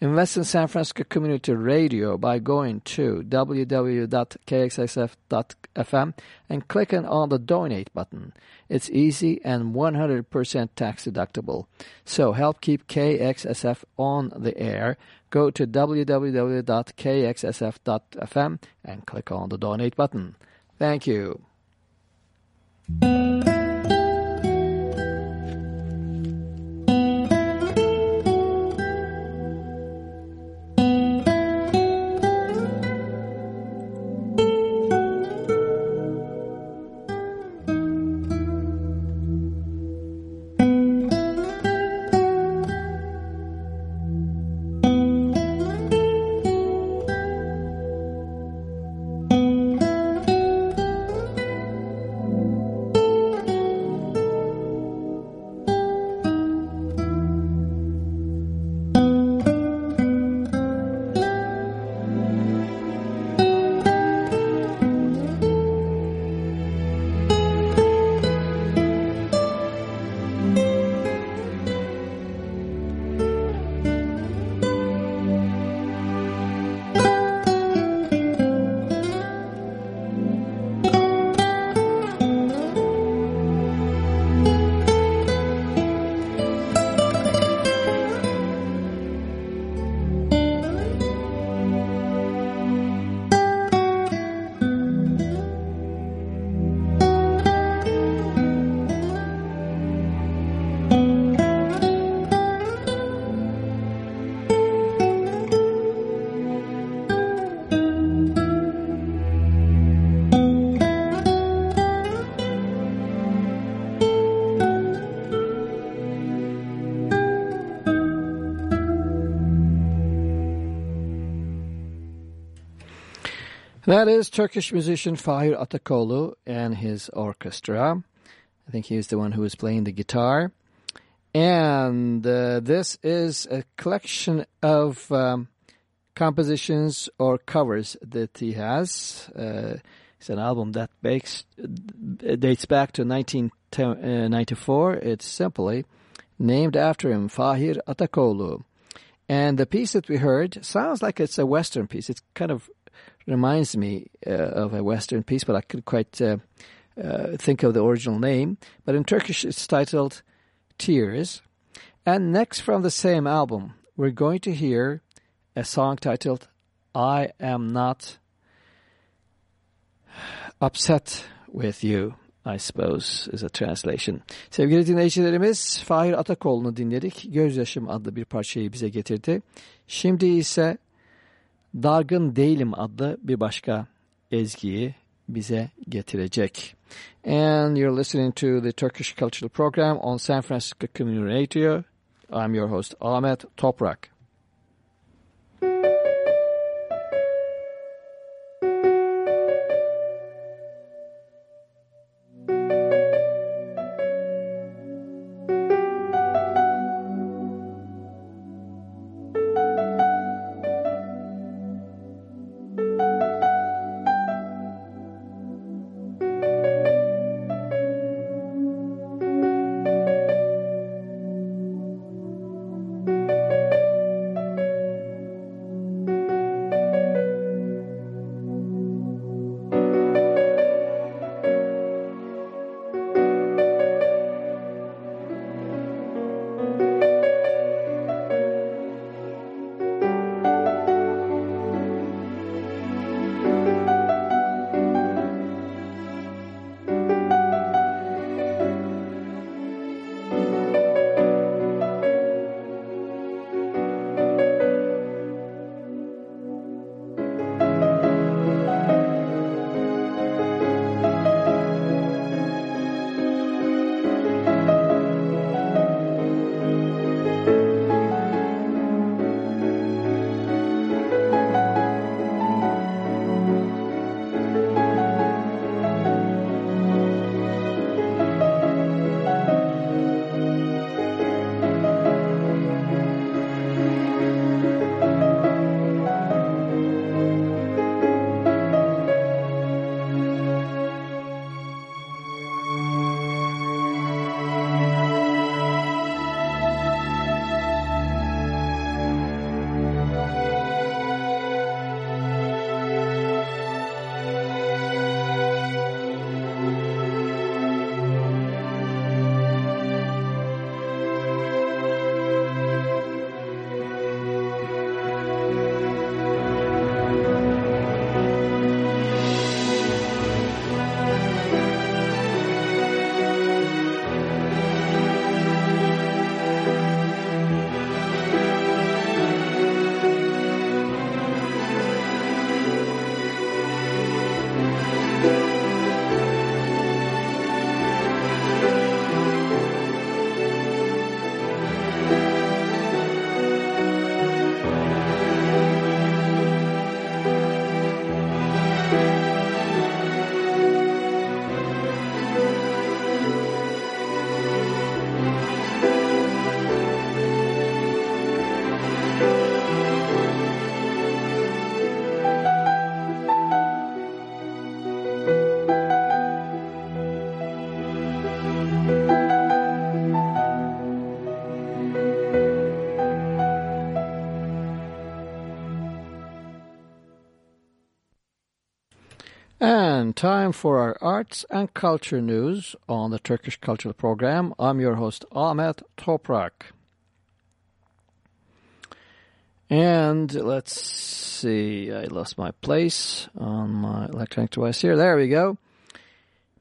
Invest in San Francisco Community Radio by going to www.kxsf.fm and clicking on the donate button. It's easy and 100% tax deductible. So help keep KXSF on the air. Go to www.kxsf.fm and click on the donate button. Thank you. That is Turkish musician Fahir Atakoğlu and his orchestra. I think he he's the one who was playing the guitar. And uh, this is a collection of um, compositions or covers that he has. Uh, it's an album that dates back to 1994. Uh, it's simply named after him, Fahir Atakoğlu. And the piece that we heard sounds like it's a Western piece. It's kind of reminds me uh, of a Western piece, but I could quite uh, uh, think of the original name. But in Turkish, it's titled Tears. And next from the same album, we're going to hear a song titled I Am Not Upset With You. I suppose is a translation. Sevgili dinleyicilerimiz Fahir Atakoğlu'nu dinledik. Gözyaşım adlı bir parçayı bize getirdi. Şimdi ise Dargın Değilim adlı bir başka ezgiyi bize getirecek. and you're listening to the Turkish Cultural Program on San Francisco Community Radio. I'm your host, Ahmet Toprak. Time for our arts and culture news on the Turkish Cultural Program. I'm your host, Ahmet Toprak. And let's see, I lost my place on my electronic device here. There we go.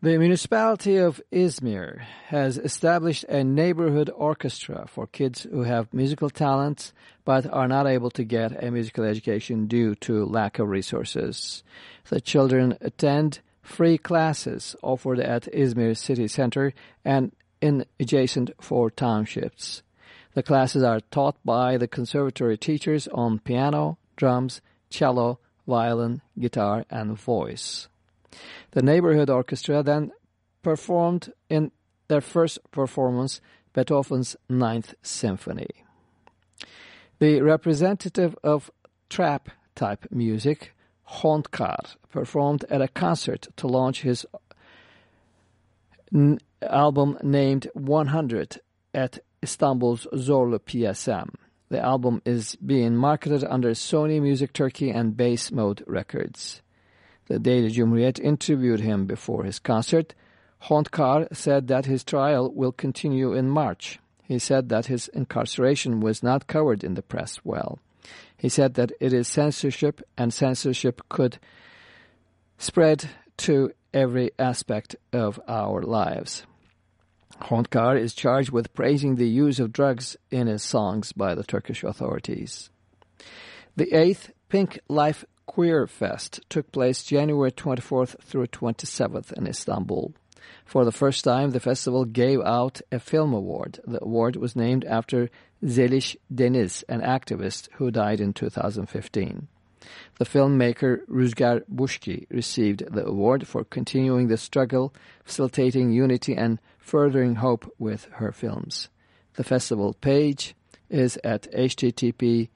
The municipality of Izmir has established a neighborhood orchestra for kids who have musical talents but are not able to get a musical education due to lack of resources. The children attend free classes offered at Izmir city center and in adjacent four townships. The classes are taught by the conservatory teachers on piano, drums, cello, violin, guitar, and voice. The neighborhood orchestra then performed in their first performance Beethoven's Ninth Symphony. The representative of trap-type music, Khontkar, performed at a concert to launch his album named 100 at Istanbul's Zorlu PSM. The album is being marketed under Sony Music Turkey and Bass Mode Records. The Daily Cumhuriyet interviewed him before his concert. Khontkar said that his trial will continue in March. He said that his incarceration was not covered in the press well. He said that it is censorship and censorship could spread to every aspect of our lives. Khontkar is charged with praising the use of drugs in his songs by the Turkish authorities. The eighth Pink Life Queer Fest took place January 24th through 27th in Istanbul. For the first time, the festival gave out a film award. The award was named after Zelish Deniz, an activist who died in 2015. The filmmaker Ruzgar Bushki received the award for continuing the struggle, facilitating unity and furthering hope with her films. The festival page is at http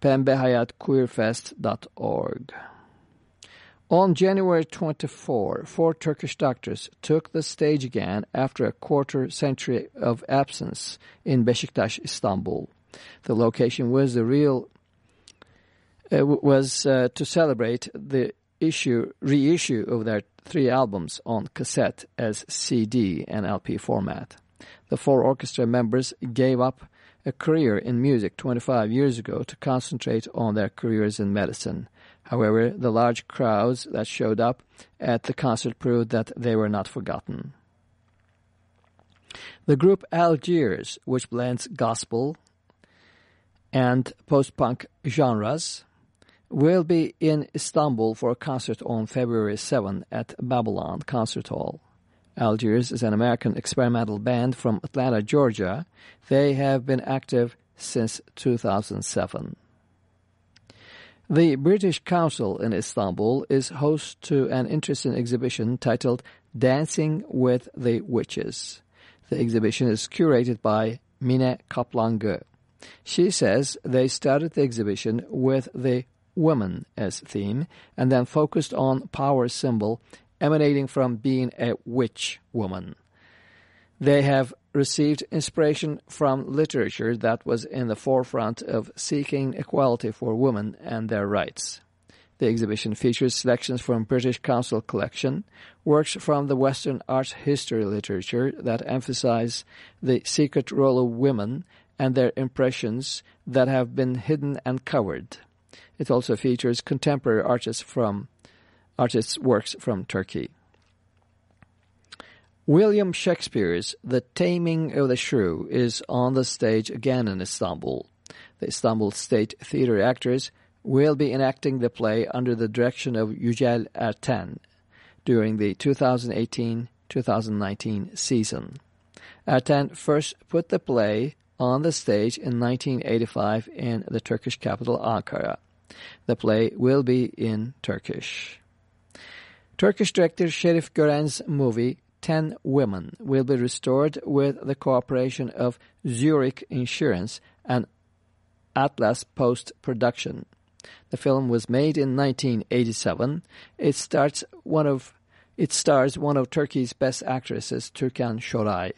pembehayatqueerfest.org. On January 24, four Turkish doctors took the stage again after a quarter century of absence in Beşiktaş, Istanbul. The location was the real uh, was uh, to celebrate the issue reissue of their three albums on cassette as CD and LP format. The four orchestra members gave up a career in music 25 years ago to concentrate on their careers in medicine. However, the large crowds that showed up at the concert proved that they were not forgotten. The group Algiers, which blends gospel and post-punk genres, will be in Istanbul for a concert on February 7 at Babylon Concert Hall. Algiers is an American experimental band from Atlanta, Georgia. They have been active since 2007. The British Council in Istanbul is host to an interesting exhibition titled Dancing with the Witches. The exhibition is curated by Mine Kaplangı. She says they started the exhibition with the woman as theme and then focused on power symbol emanating from being a witch woman. They have received inspiration from literature that was in the forefront of seeking equality for women and their rights. The exhibition features selections from British Council collection, works from the Western art history literature that emphasize the secret role of women and their impressions that have been hidden and covered. It also features contemporary artists from artists' works from Turkey. William Shakespeare's The Taming of the Shrew is on the stage again in Istanbul. The Istanbul State Theatre actors will be enacting the play under the direction of Yücel Erten during the 2018-2019 season. Erten first put the play on the stage in 1985 in the Turkish capital Ankara. The play will be in Turkish. Turkish director Sherif Gören's movie Ten Women will be restored with the cooperation of Zurich Insurance and Atlas Post Production. The film was made in 1987. It starts one of it stars one of Turkey's best actresses, Türkan Şoray.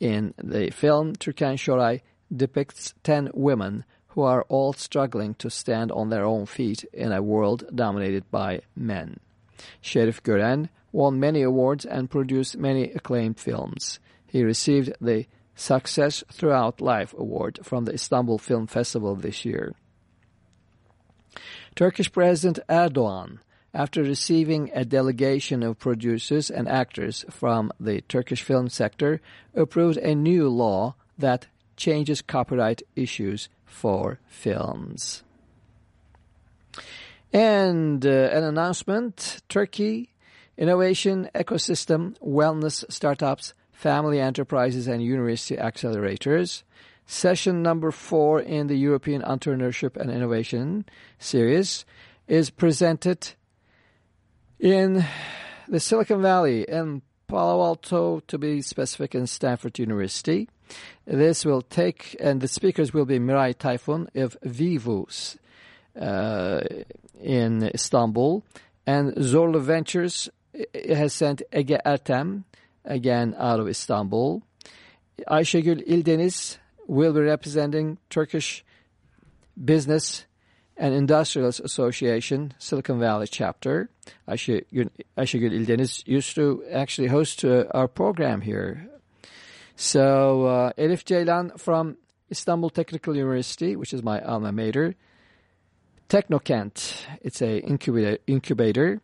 In the film, Türkan Şoray depicts ten women who are all struggling to stand on their own feet in a world dominated by men. Sherif Gören won many awards and produced many acclaimed films. He received the Success Throughout Life Award from the Istanbul Film Festival this year. Turkish President Erdogan, after receiving a delegation of producers and actors from the Turkish film sector, approved a new law that changes copyright issues for films. And uh, an announcement, Turkey, innovation, ecosystem, wellness, startups, family enterprises, and university accelerators. Session number four in the European Entrepreneurship and Innovation series is presented in the Silicon Valley in Palo Alto, to be specific, in Stanford University. This will take, and the speakers will be Miray Tayfun of Vivus uh, in Istanbul, and Zorlu Ventures has sent Ege Ertem, again out of Istanbul. Ayşegül İldeniz will be representing Turkish Business and Industrials Association, Silicon Valley chapter. Ayşegül, İldeniz used to actually host uh, our program here. So uh, Elif Ceylan from Istanbul Technical University, which is my alma mater, Teknokent, it's a incubator, incubator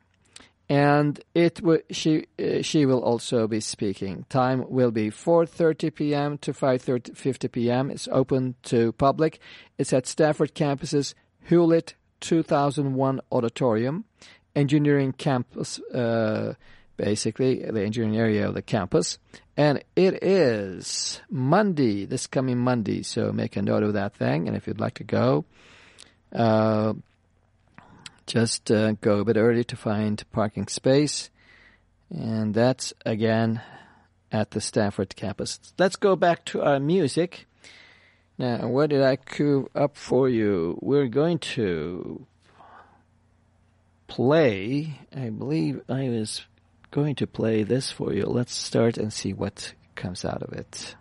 and it she uh, she will also be speaking. Time will be 4:30 p.m. to 5:50 p.m. It's open to public. It's at Stanford campus's Hewlett 2001 auditorium, engineering campus uh, basically the engineering area of the campus. And it is Monday, this coming Monday. So make a note of that thing. And if you'd like to go, uh, just uh, go a bit early to find parking space. And that's again at the Stanford campus. Let's go back to our music. Now, what did I cue up for you? We're going to play. I believe I was going to play this for you. Let's start and see what comes out of it.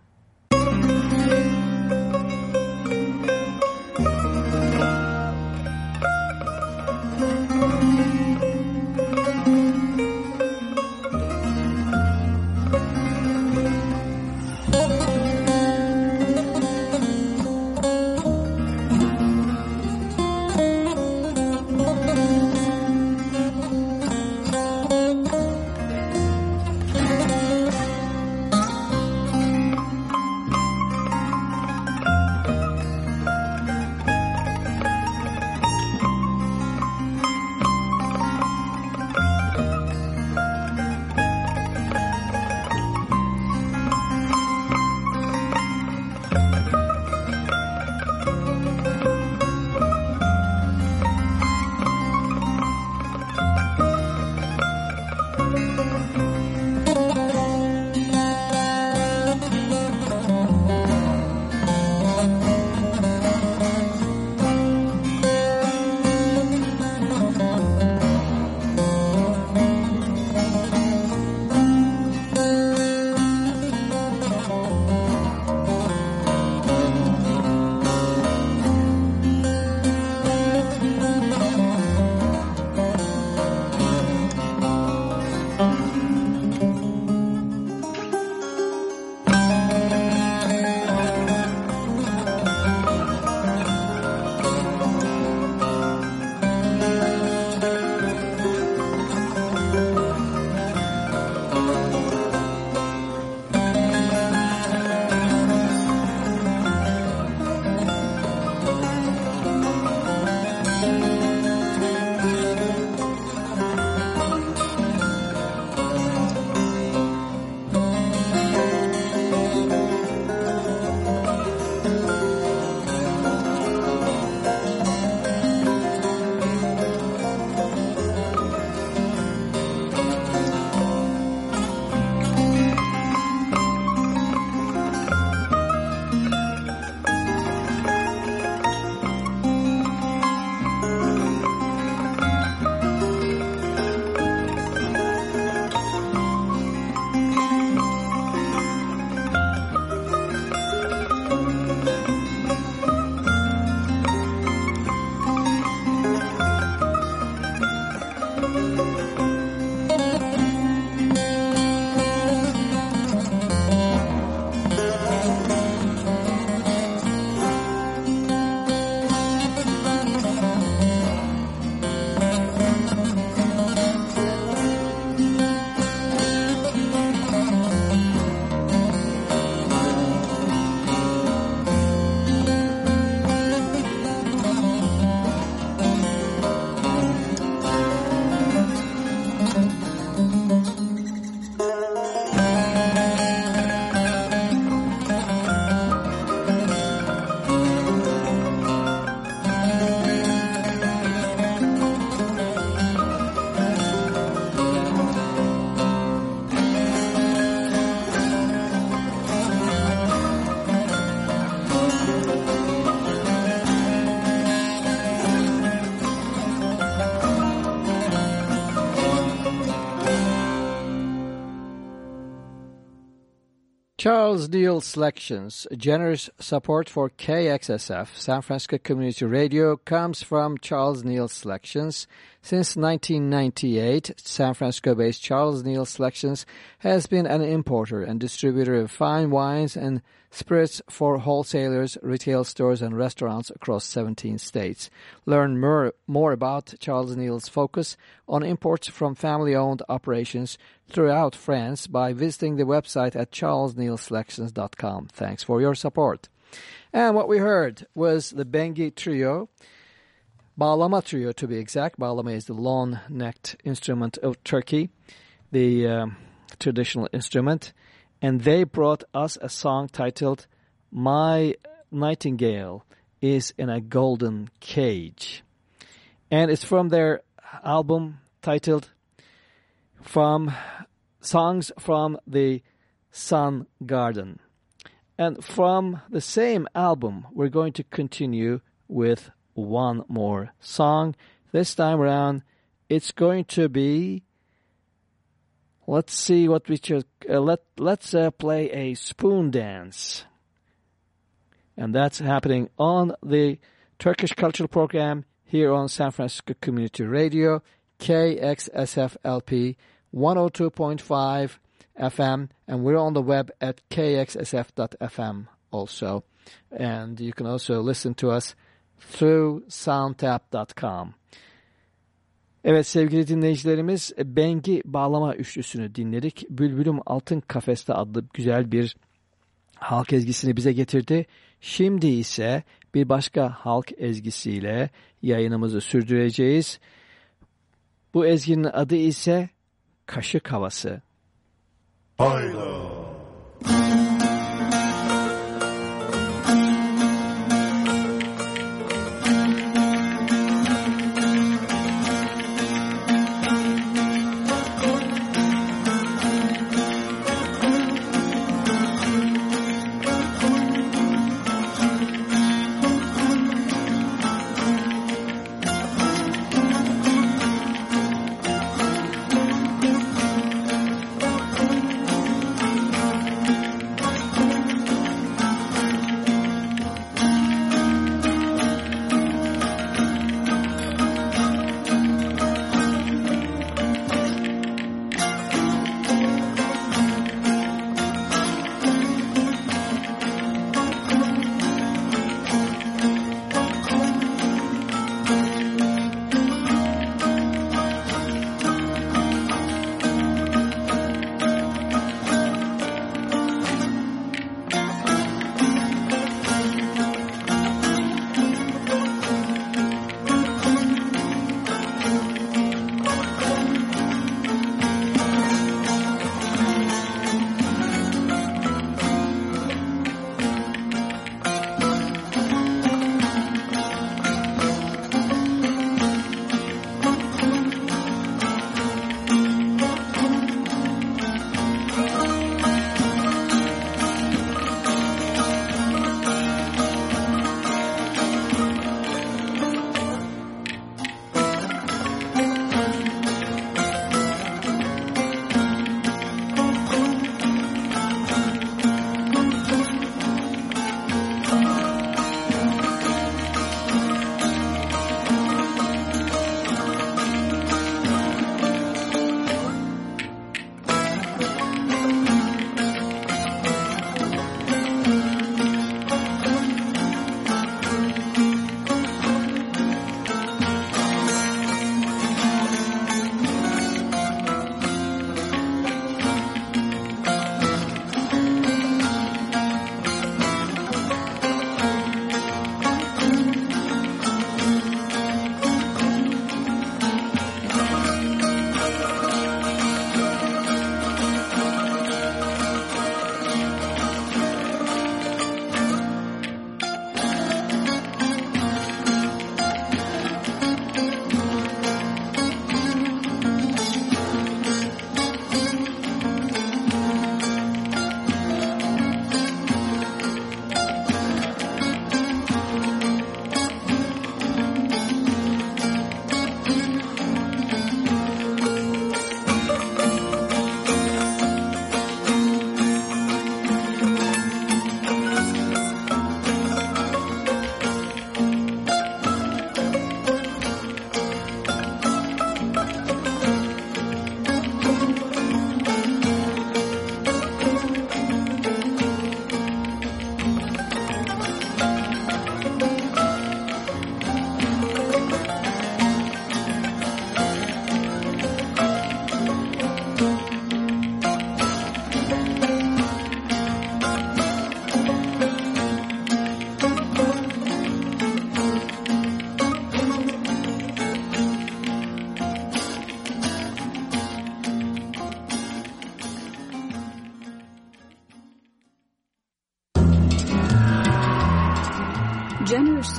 Charles Neal Selections. Generous support for KXSF, San Francisco Community Radio, comes from Charles Neal Selections. Since 1998, San Francisco-based Charles Neal Selections has been an importer and distributor of fine wines and spirits for wholesalers, retail stores, and restaurants across 17 states. Learn more, more about Charles Neal's focus on imports from family-owned operations throughout France by visiting the website at charlesnealselections.com. Thanks for your support. And what we heard was the Bengi Trio, Bağlama Trio to be exact. Bağlama is the long-necked instrument of Turkey. the um, traditional instrument, and they brought us a song titled "My Nightingale is in a Golden Cage," and it's from their album titled "From Songs from the Sun Garden." And from the same album, we're going to continue with one more song. This time around, it's going to be. Let's see what we should. Uh, let Let's uh, play a spoon dance, and that's happening on the Turkish Cultural Program here on San Francisco Community Radio, KXSFLP 102.5 FM, and we're on the web at kxsf.fm also. And you can also listen to us through soundtap.com. Evet sevgili dinleyicilerimiz Bengi Bağlama Üçlüsü'nü dinledik. Bülbülüm Altın Kafeste adlı güzel bir halk ezgisini bize getirdi. Şimdi ise bir başka halk ezgisiyle yayınımızı sürdüreceğiz. Bu ezginin adı ise Kaşık Havası. Hayda.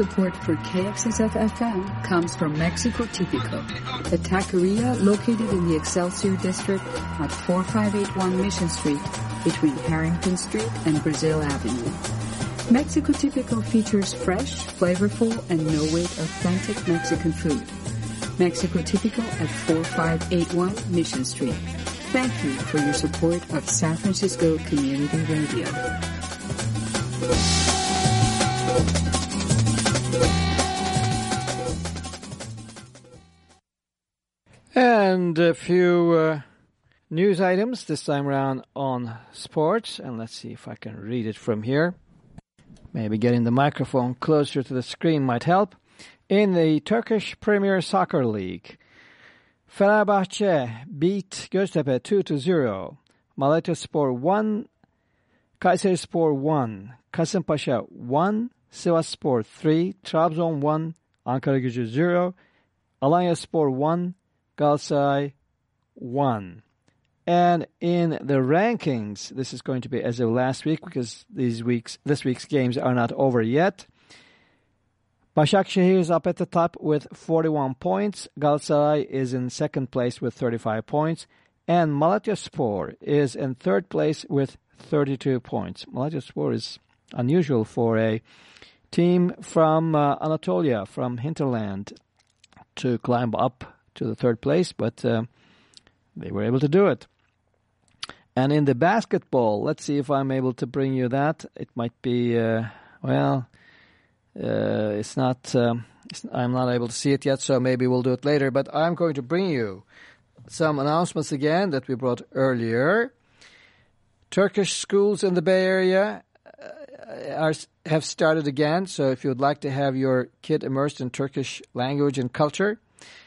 Support for KXSF-FM comes from Mexico Tipico, a taqueria located in the Excelsior District at 4581 Mission Street between Harrington Street and Brazil Avenue. Mexico Tipico features fresh, flavorful, and no-wait authentic Mexican food. Mexico Tipico at 4581 Mission Street. Thank you for your support of San Francisco Community Radio. Items this time around on sports. And let's see if I can read it from here. Maybe getting the microphone closer to the screen might help. In the Turkish Premier Soccer League, Fenerbahçe beat Göztepe 2-0. Malatya Spor 1, Kayseri Spor 1, Kasımpaşa 1, Sivas Spor 3, Trabzon 1, Ankara Gücü 0, Alanya Spor 1, Galatasaray 1. And in the rankings, this is going to be as of last week because these weeks, this week's games are not over yet. Başakşehir is up at the top with 41 points. Galatasaray is in second place with 35 points. And Malatya Spor is in third place with 32 points. Malatya Spor is unusual for a team from uh, Anatolia, from hinterland, to climb up to the third place, but uh, they were able to do it. And in the basketball, let's see if I'm able to bring you that. It might be, uh, well, uh, it's not. Um, it's, I'm not able to see it yet, so maybe we'll do it later. But I'm going to bring you some announcements again that we brought earlier. Turkish schools in the Bay Area uh, are have started again. So if you would like to have your kid immersed in Turkish language and culture,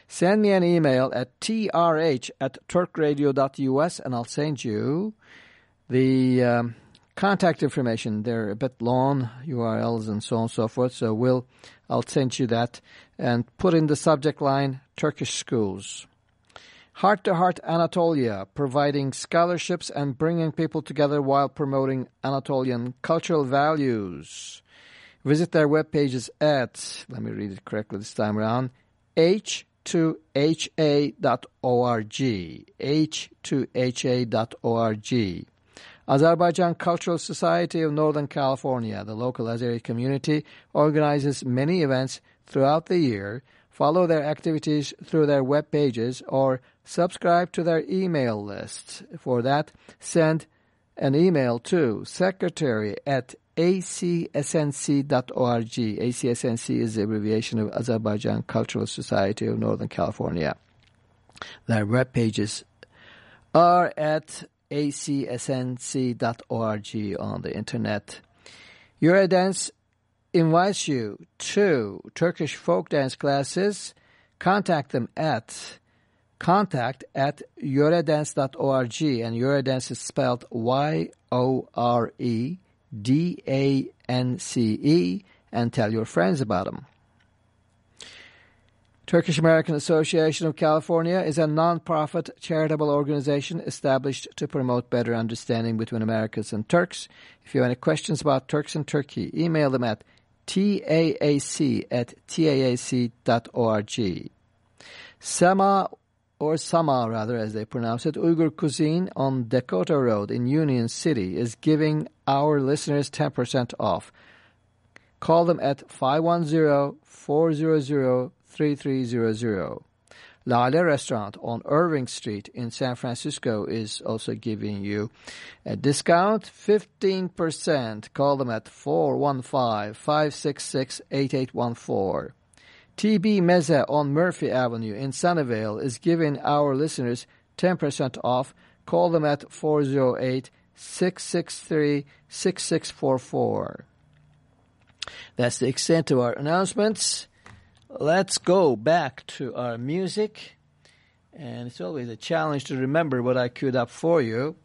send me an email at trh at turkradio.us and I'll send you the um, contact information. They're a bit long, URLs and so on and so forth. So we'll, I'll send you that and put in the subject line Turkish schools. Heart to Heart Anatolia, providing scholarships and bringing people together while promoting Anatolian cultural values. Visit their web pages at, let me read it correctly this time around, h2ha.org, h2ha.org. Azerbaijan Cultural Society of Northern California, the local Azeri community, organizes many events throughout the year. Follow their activities through their web pages or subscribe to their email lists. For that, send an email to secretary at acsnc.org. ACSNC is the abbreviation of Azerbaijan Cultural Society of Northern California. Their web pages are at acsnc.org on the internet. Yoredance invites you to Turkish folk dance classes. Contact them at contact at yoredance.org and Yoredance is spelled Y-O-R-E-D-A-N-C-E and tell your friends about them. Turkish American Association of California is a non-profit charitable organization established to promote better understanding between Americans and Turks. If you have any questions about Turks and Turkey, email them at taac at taac.org. Sama, or Sama rather as they pronounce it, Uyghur Cuisine on Dakota Road in Union City is giving our listeners 10% off. Call them at 510 400 3300. Lale Restaurant on Irving Street in San Francisco is also giving you a discount, 15%. Call them at 415-566-8814. TB Meze on Murphy Avenue in Sunnyvale is giving our listeners 10% off. Call them at 408-663-6644. That's the extent of our announcements let's go back to our music. And it's always a challenge to remember what I queued up for you.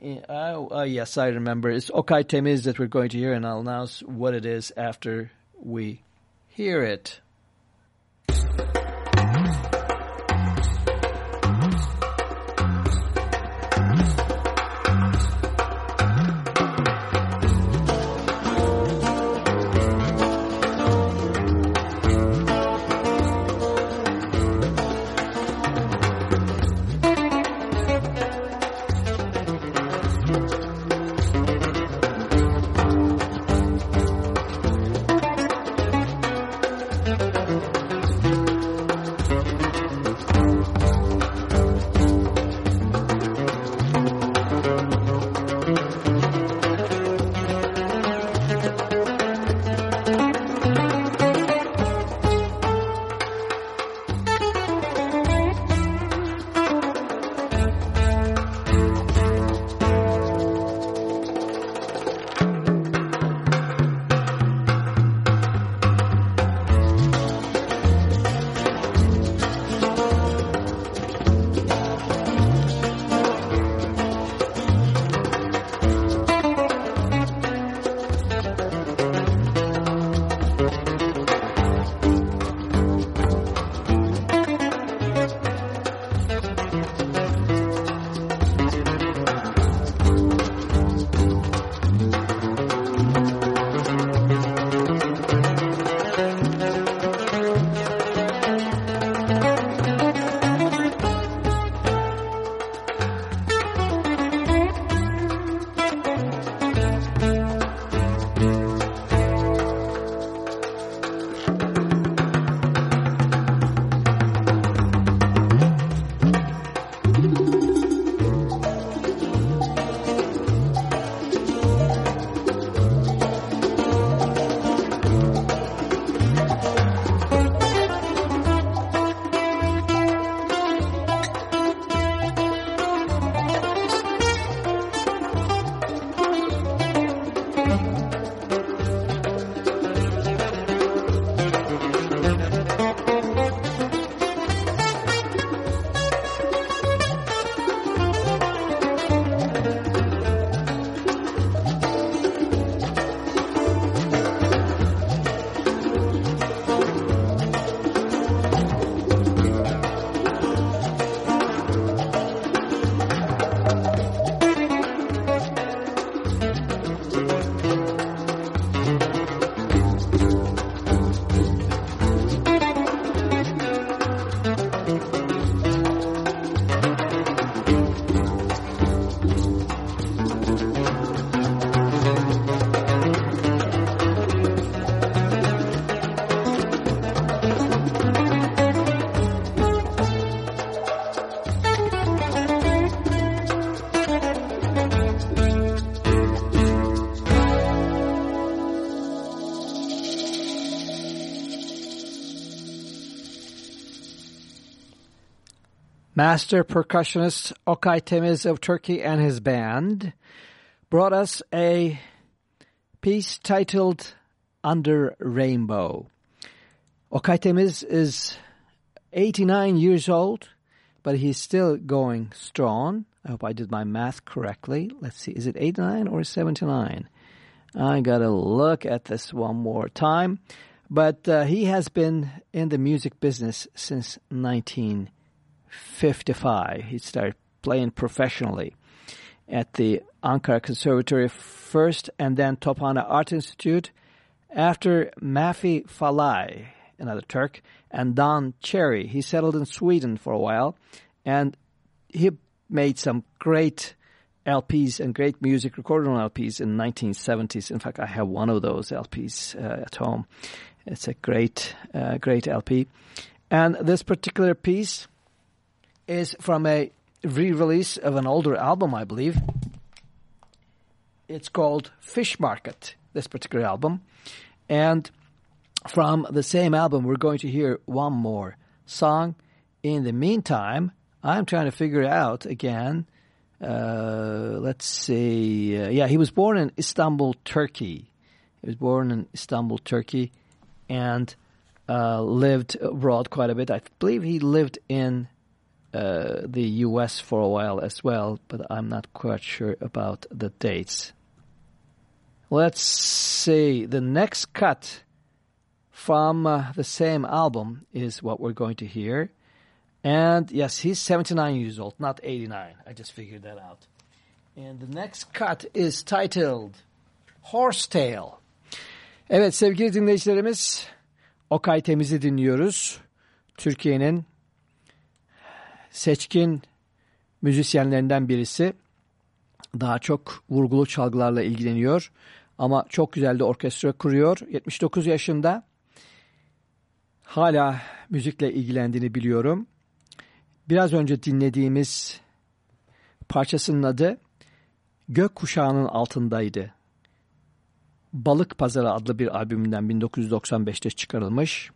Uh, yes, I remember. It's Okay Temiz that we're going to hear, and I'll announce what it is after we hear it. Master percussionist Okay Temiz of Turkey and his band brought us a piece titled Under Rainbow. Okay Temiz is 89 years old, but he's still going strong. I hope I did my math correctly. Let's see, is it 89 or 79? I gotta look at this one more time. But uh, he has been in the music business since 19 55. He started playing professionally at the Ankara Conservatory first and then Tophane Art Institute. After Maffy Falay, another Turk, and Don Cherry, he settled in Sweden for a while and he made some great LPs and great music recorded on LPs in the 1970s. In fact, I have one of those LPs uh, at home. It's a great, uh, great LP. And this particular piece is from a re-release of an older album, I believe. It's called Fish Market, this particular album. And from the same album, we're going to hear one more song. In the meantime, I'm trying to figure out again. Uh, let's see. Uh, yeah, he was born in Istanbul, Turkey. He was born in Istanbul, Turkey, and uh, lived abroad quite a bit. I believe he lived in uh, the US for a while as well, but I'm not quite sure about the dates. Let's see. The next cut from uh, the same album is what we're going to hear. And yes, he's 79 years old, not 89. I just figured that out. And the next cut is titled Horsetail. Evet sevgili dinleyicilerimiz Okay Temiz'i dinliyoruz. Türkiye'nin seçkin müzisyenlerinden birisi. daha çok vurgulu çalgılarla ilgileniyor. Ama çok güzel de orkestra kuruyor. 79 yaşında. Hala müzikle ilgilendiğini biliyorum. Biraz önce dinlediğimiz parçasının adı Gök Kuşağı'nın altındaydı. Balık Pazarı adlı bir albümünden 1995'te çıkarılmış.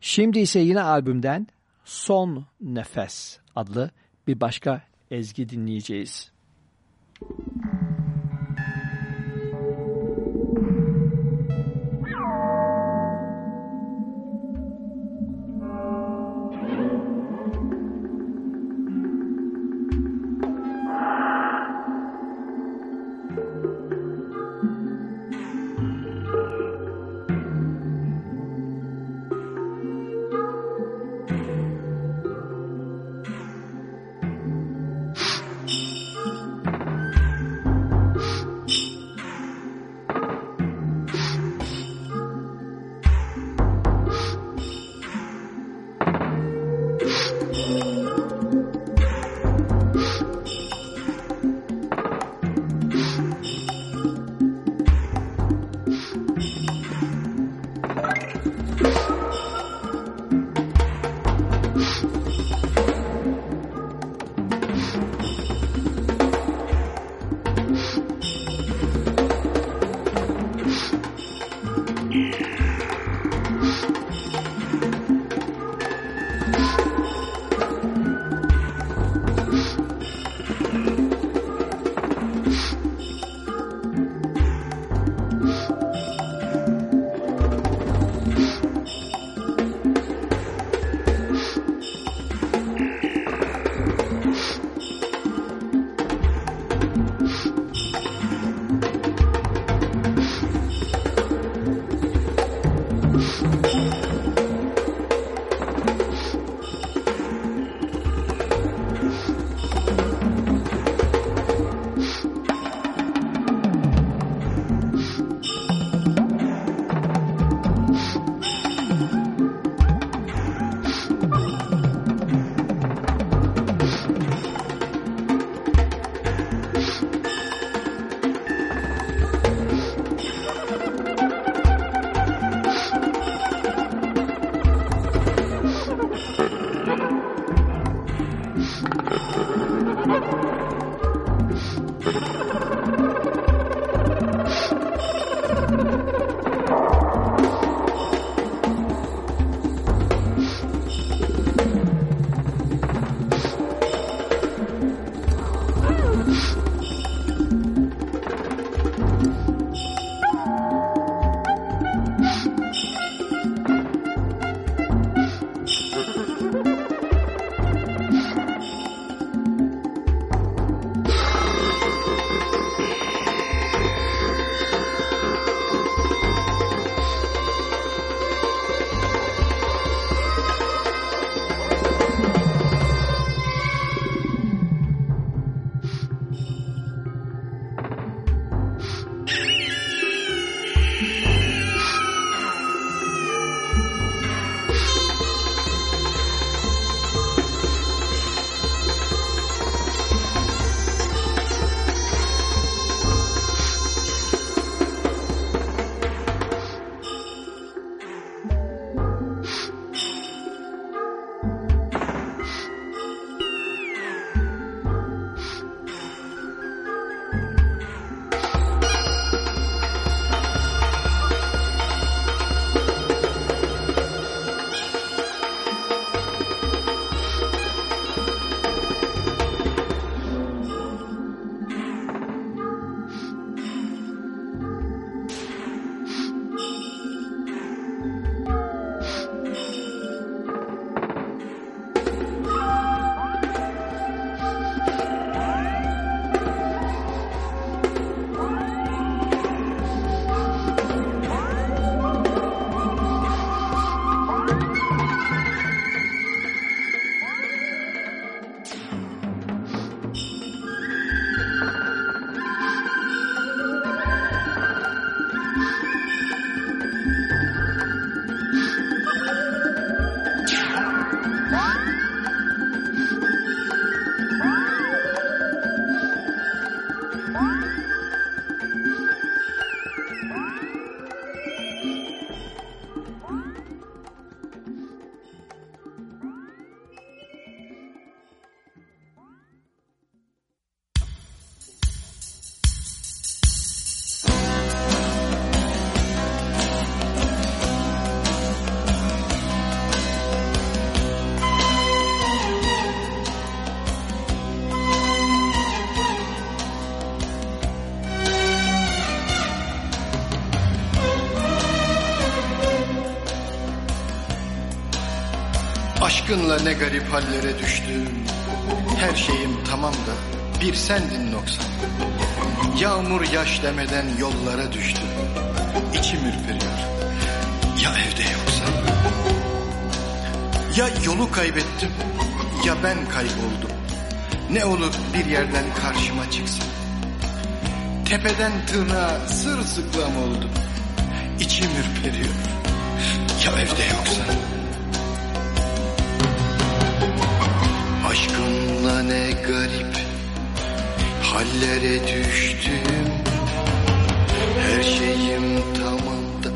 Şimdi ise yine albümden Son Nefes adlı bir başka ezgi dinleyeceğiz. Aşkınla ne garip hallere düştüm. Her şeyim tamam da bir sendin noksan. Yağmur yaş demeden yollara düştüm. İçim ürperiyor. Ya evde yoksan Ya yolu kaybettim Ya ben kayboldum. Ne olur bir yerden karşıma çıksın. Tepeden tırnağa sırılsıklam oldum. İçim ürperiyor. Ya evde yoksan garip hallere düştüm. Her şeyim tamam da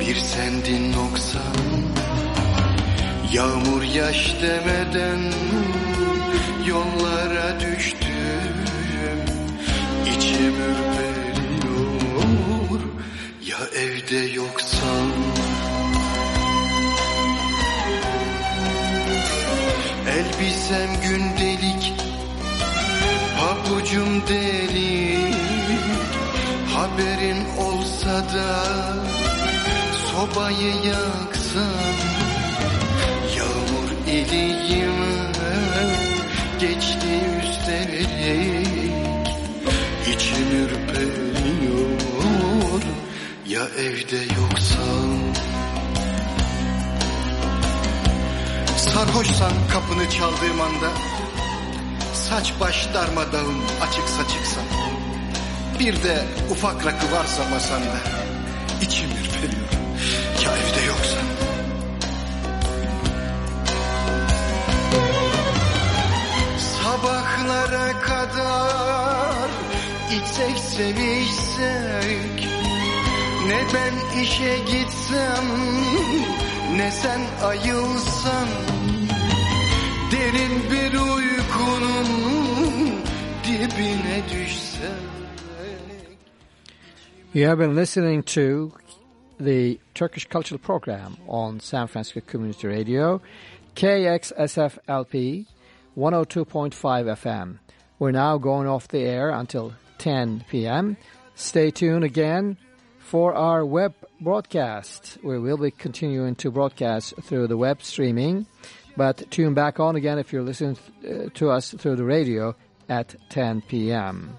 bir sendin noksan. Yağmur yaş demeden yollara düştüm. İçim ürperiyor. Ya evde yoksan Elbisem gündelik Pabucum delik Haberin olsa da Sobayı yaksan Yağmur iliğime Geçti üstelik. İçim ürperiyor Ya evde yoksan Sarhoşsan kapını çaldığım anda Saç baş darmadağın açık saçıksan Bir de ufak rakı varsa masanda içim ürperiyor Ya evde yoksan Sabahlara kadar içsek sevişsek Ne ben işe gitsem ayılsan Derin bir uykunun dibine düşsem You have been listening to the Turkish Cultural Program on San Francisco Community Radio, KXSFLP 102.5 FM. We're now going off the air until 10 p.m. Stay tuned again for our web broadcast. We will be continuing to broadcast through the web streaming, but tune back on again if you're listening uh, to us through the radio at 10 p.m.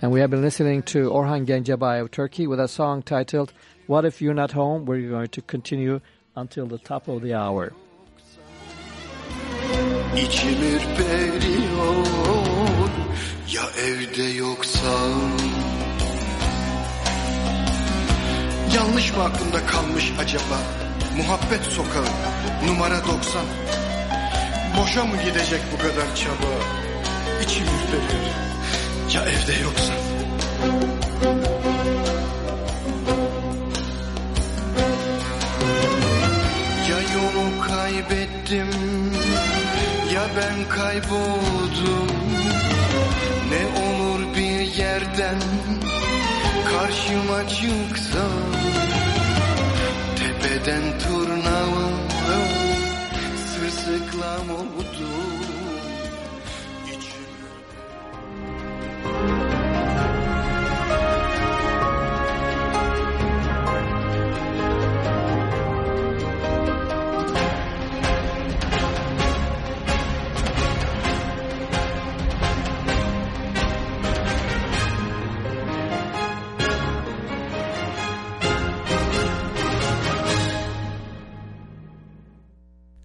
And we have been listening to Orhan Gencebay of Turkey with a song titled What If You're Not Home? We're going to continue until the top of the hour. İçim ürperiyor ya evde yoksan Yanlış mı aklımda kalmış acaba? Muhabbet sokağı numara 90 Boşa mı gidecek bu kadar çaba? İçim ürperiyor. Ya evde yoksan Ya yolu kaybettim ya ben kayboldum. Ne olur bir yerden karşıma çıksan Beden turnam sırsıklam oldu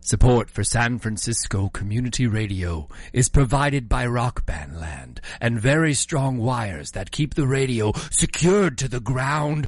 Support for San Francisco Community Radio is provided by Rock Band Land and very strong wires that keep the radio secured to the ground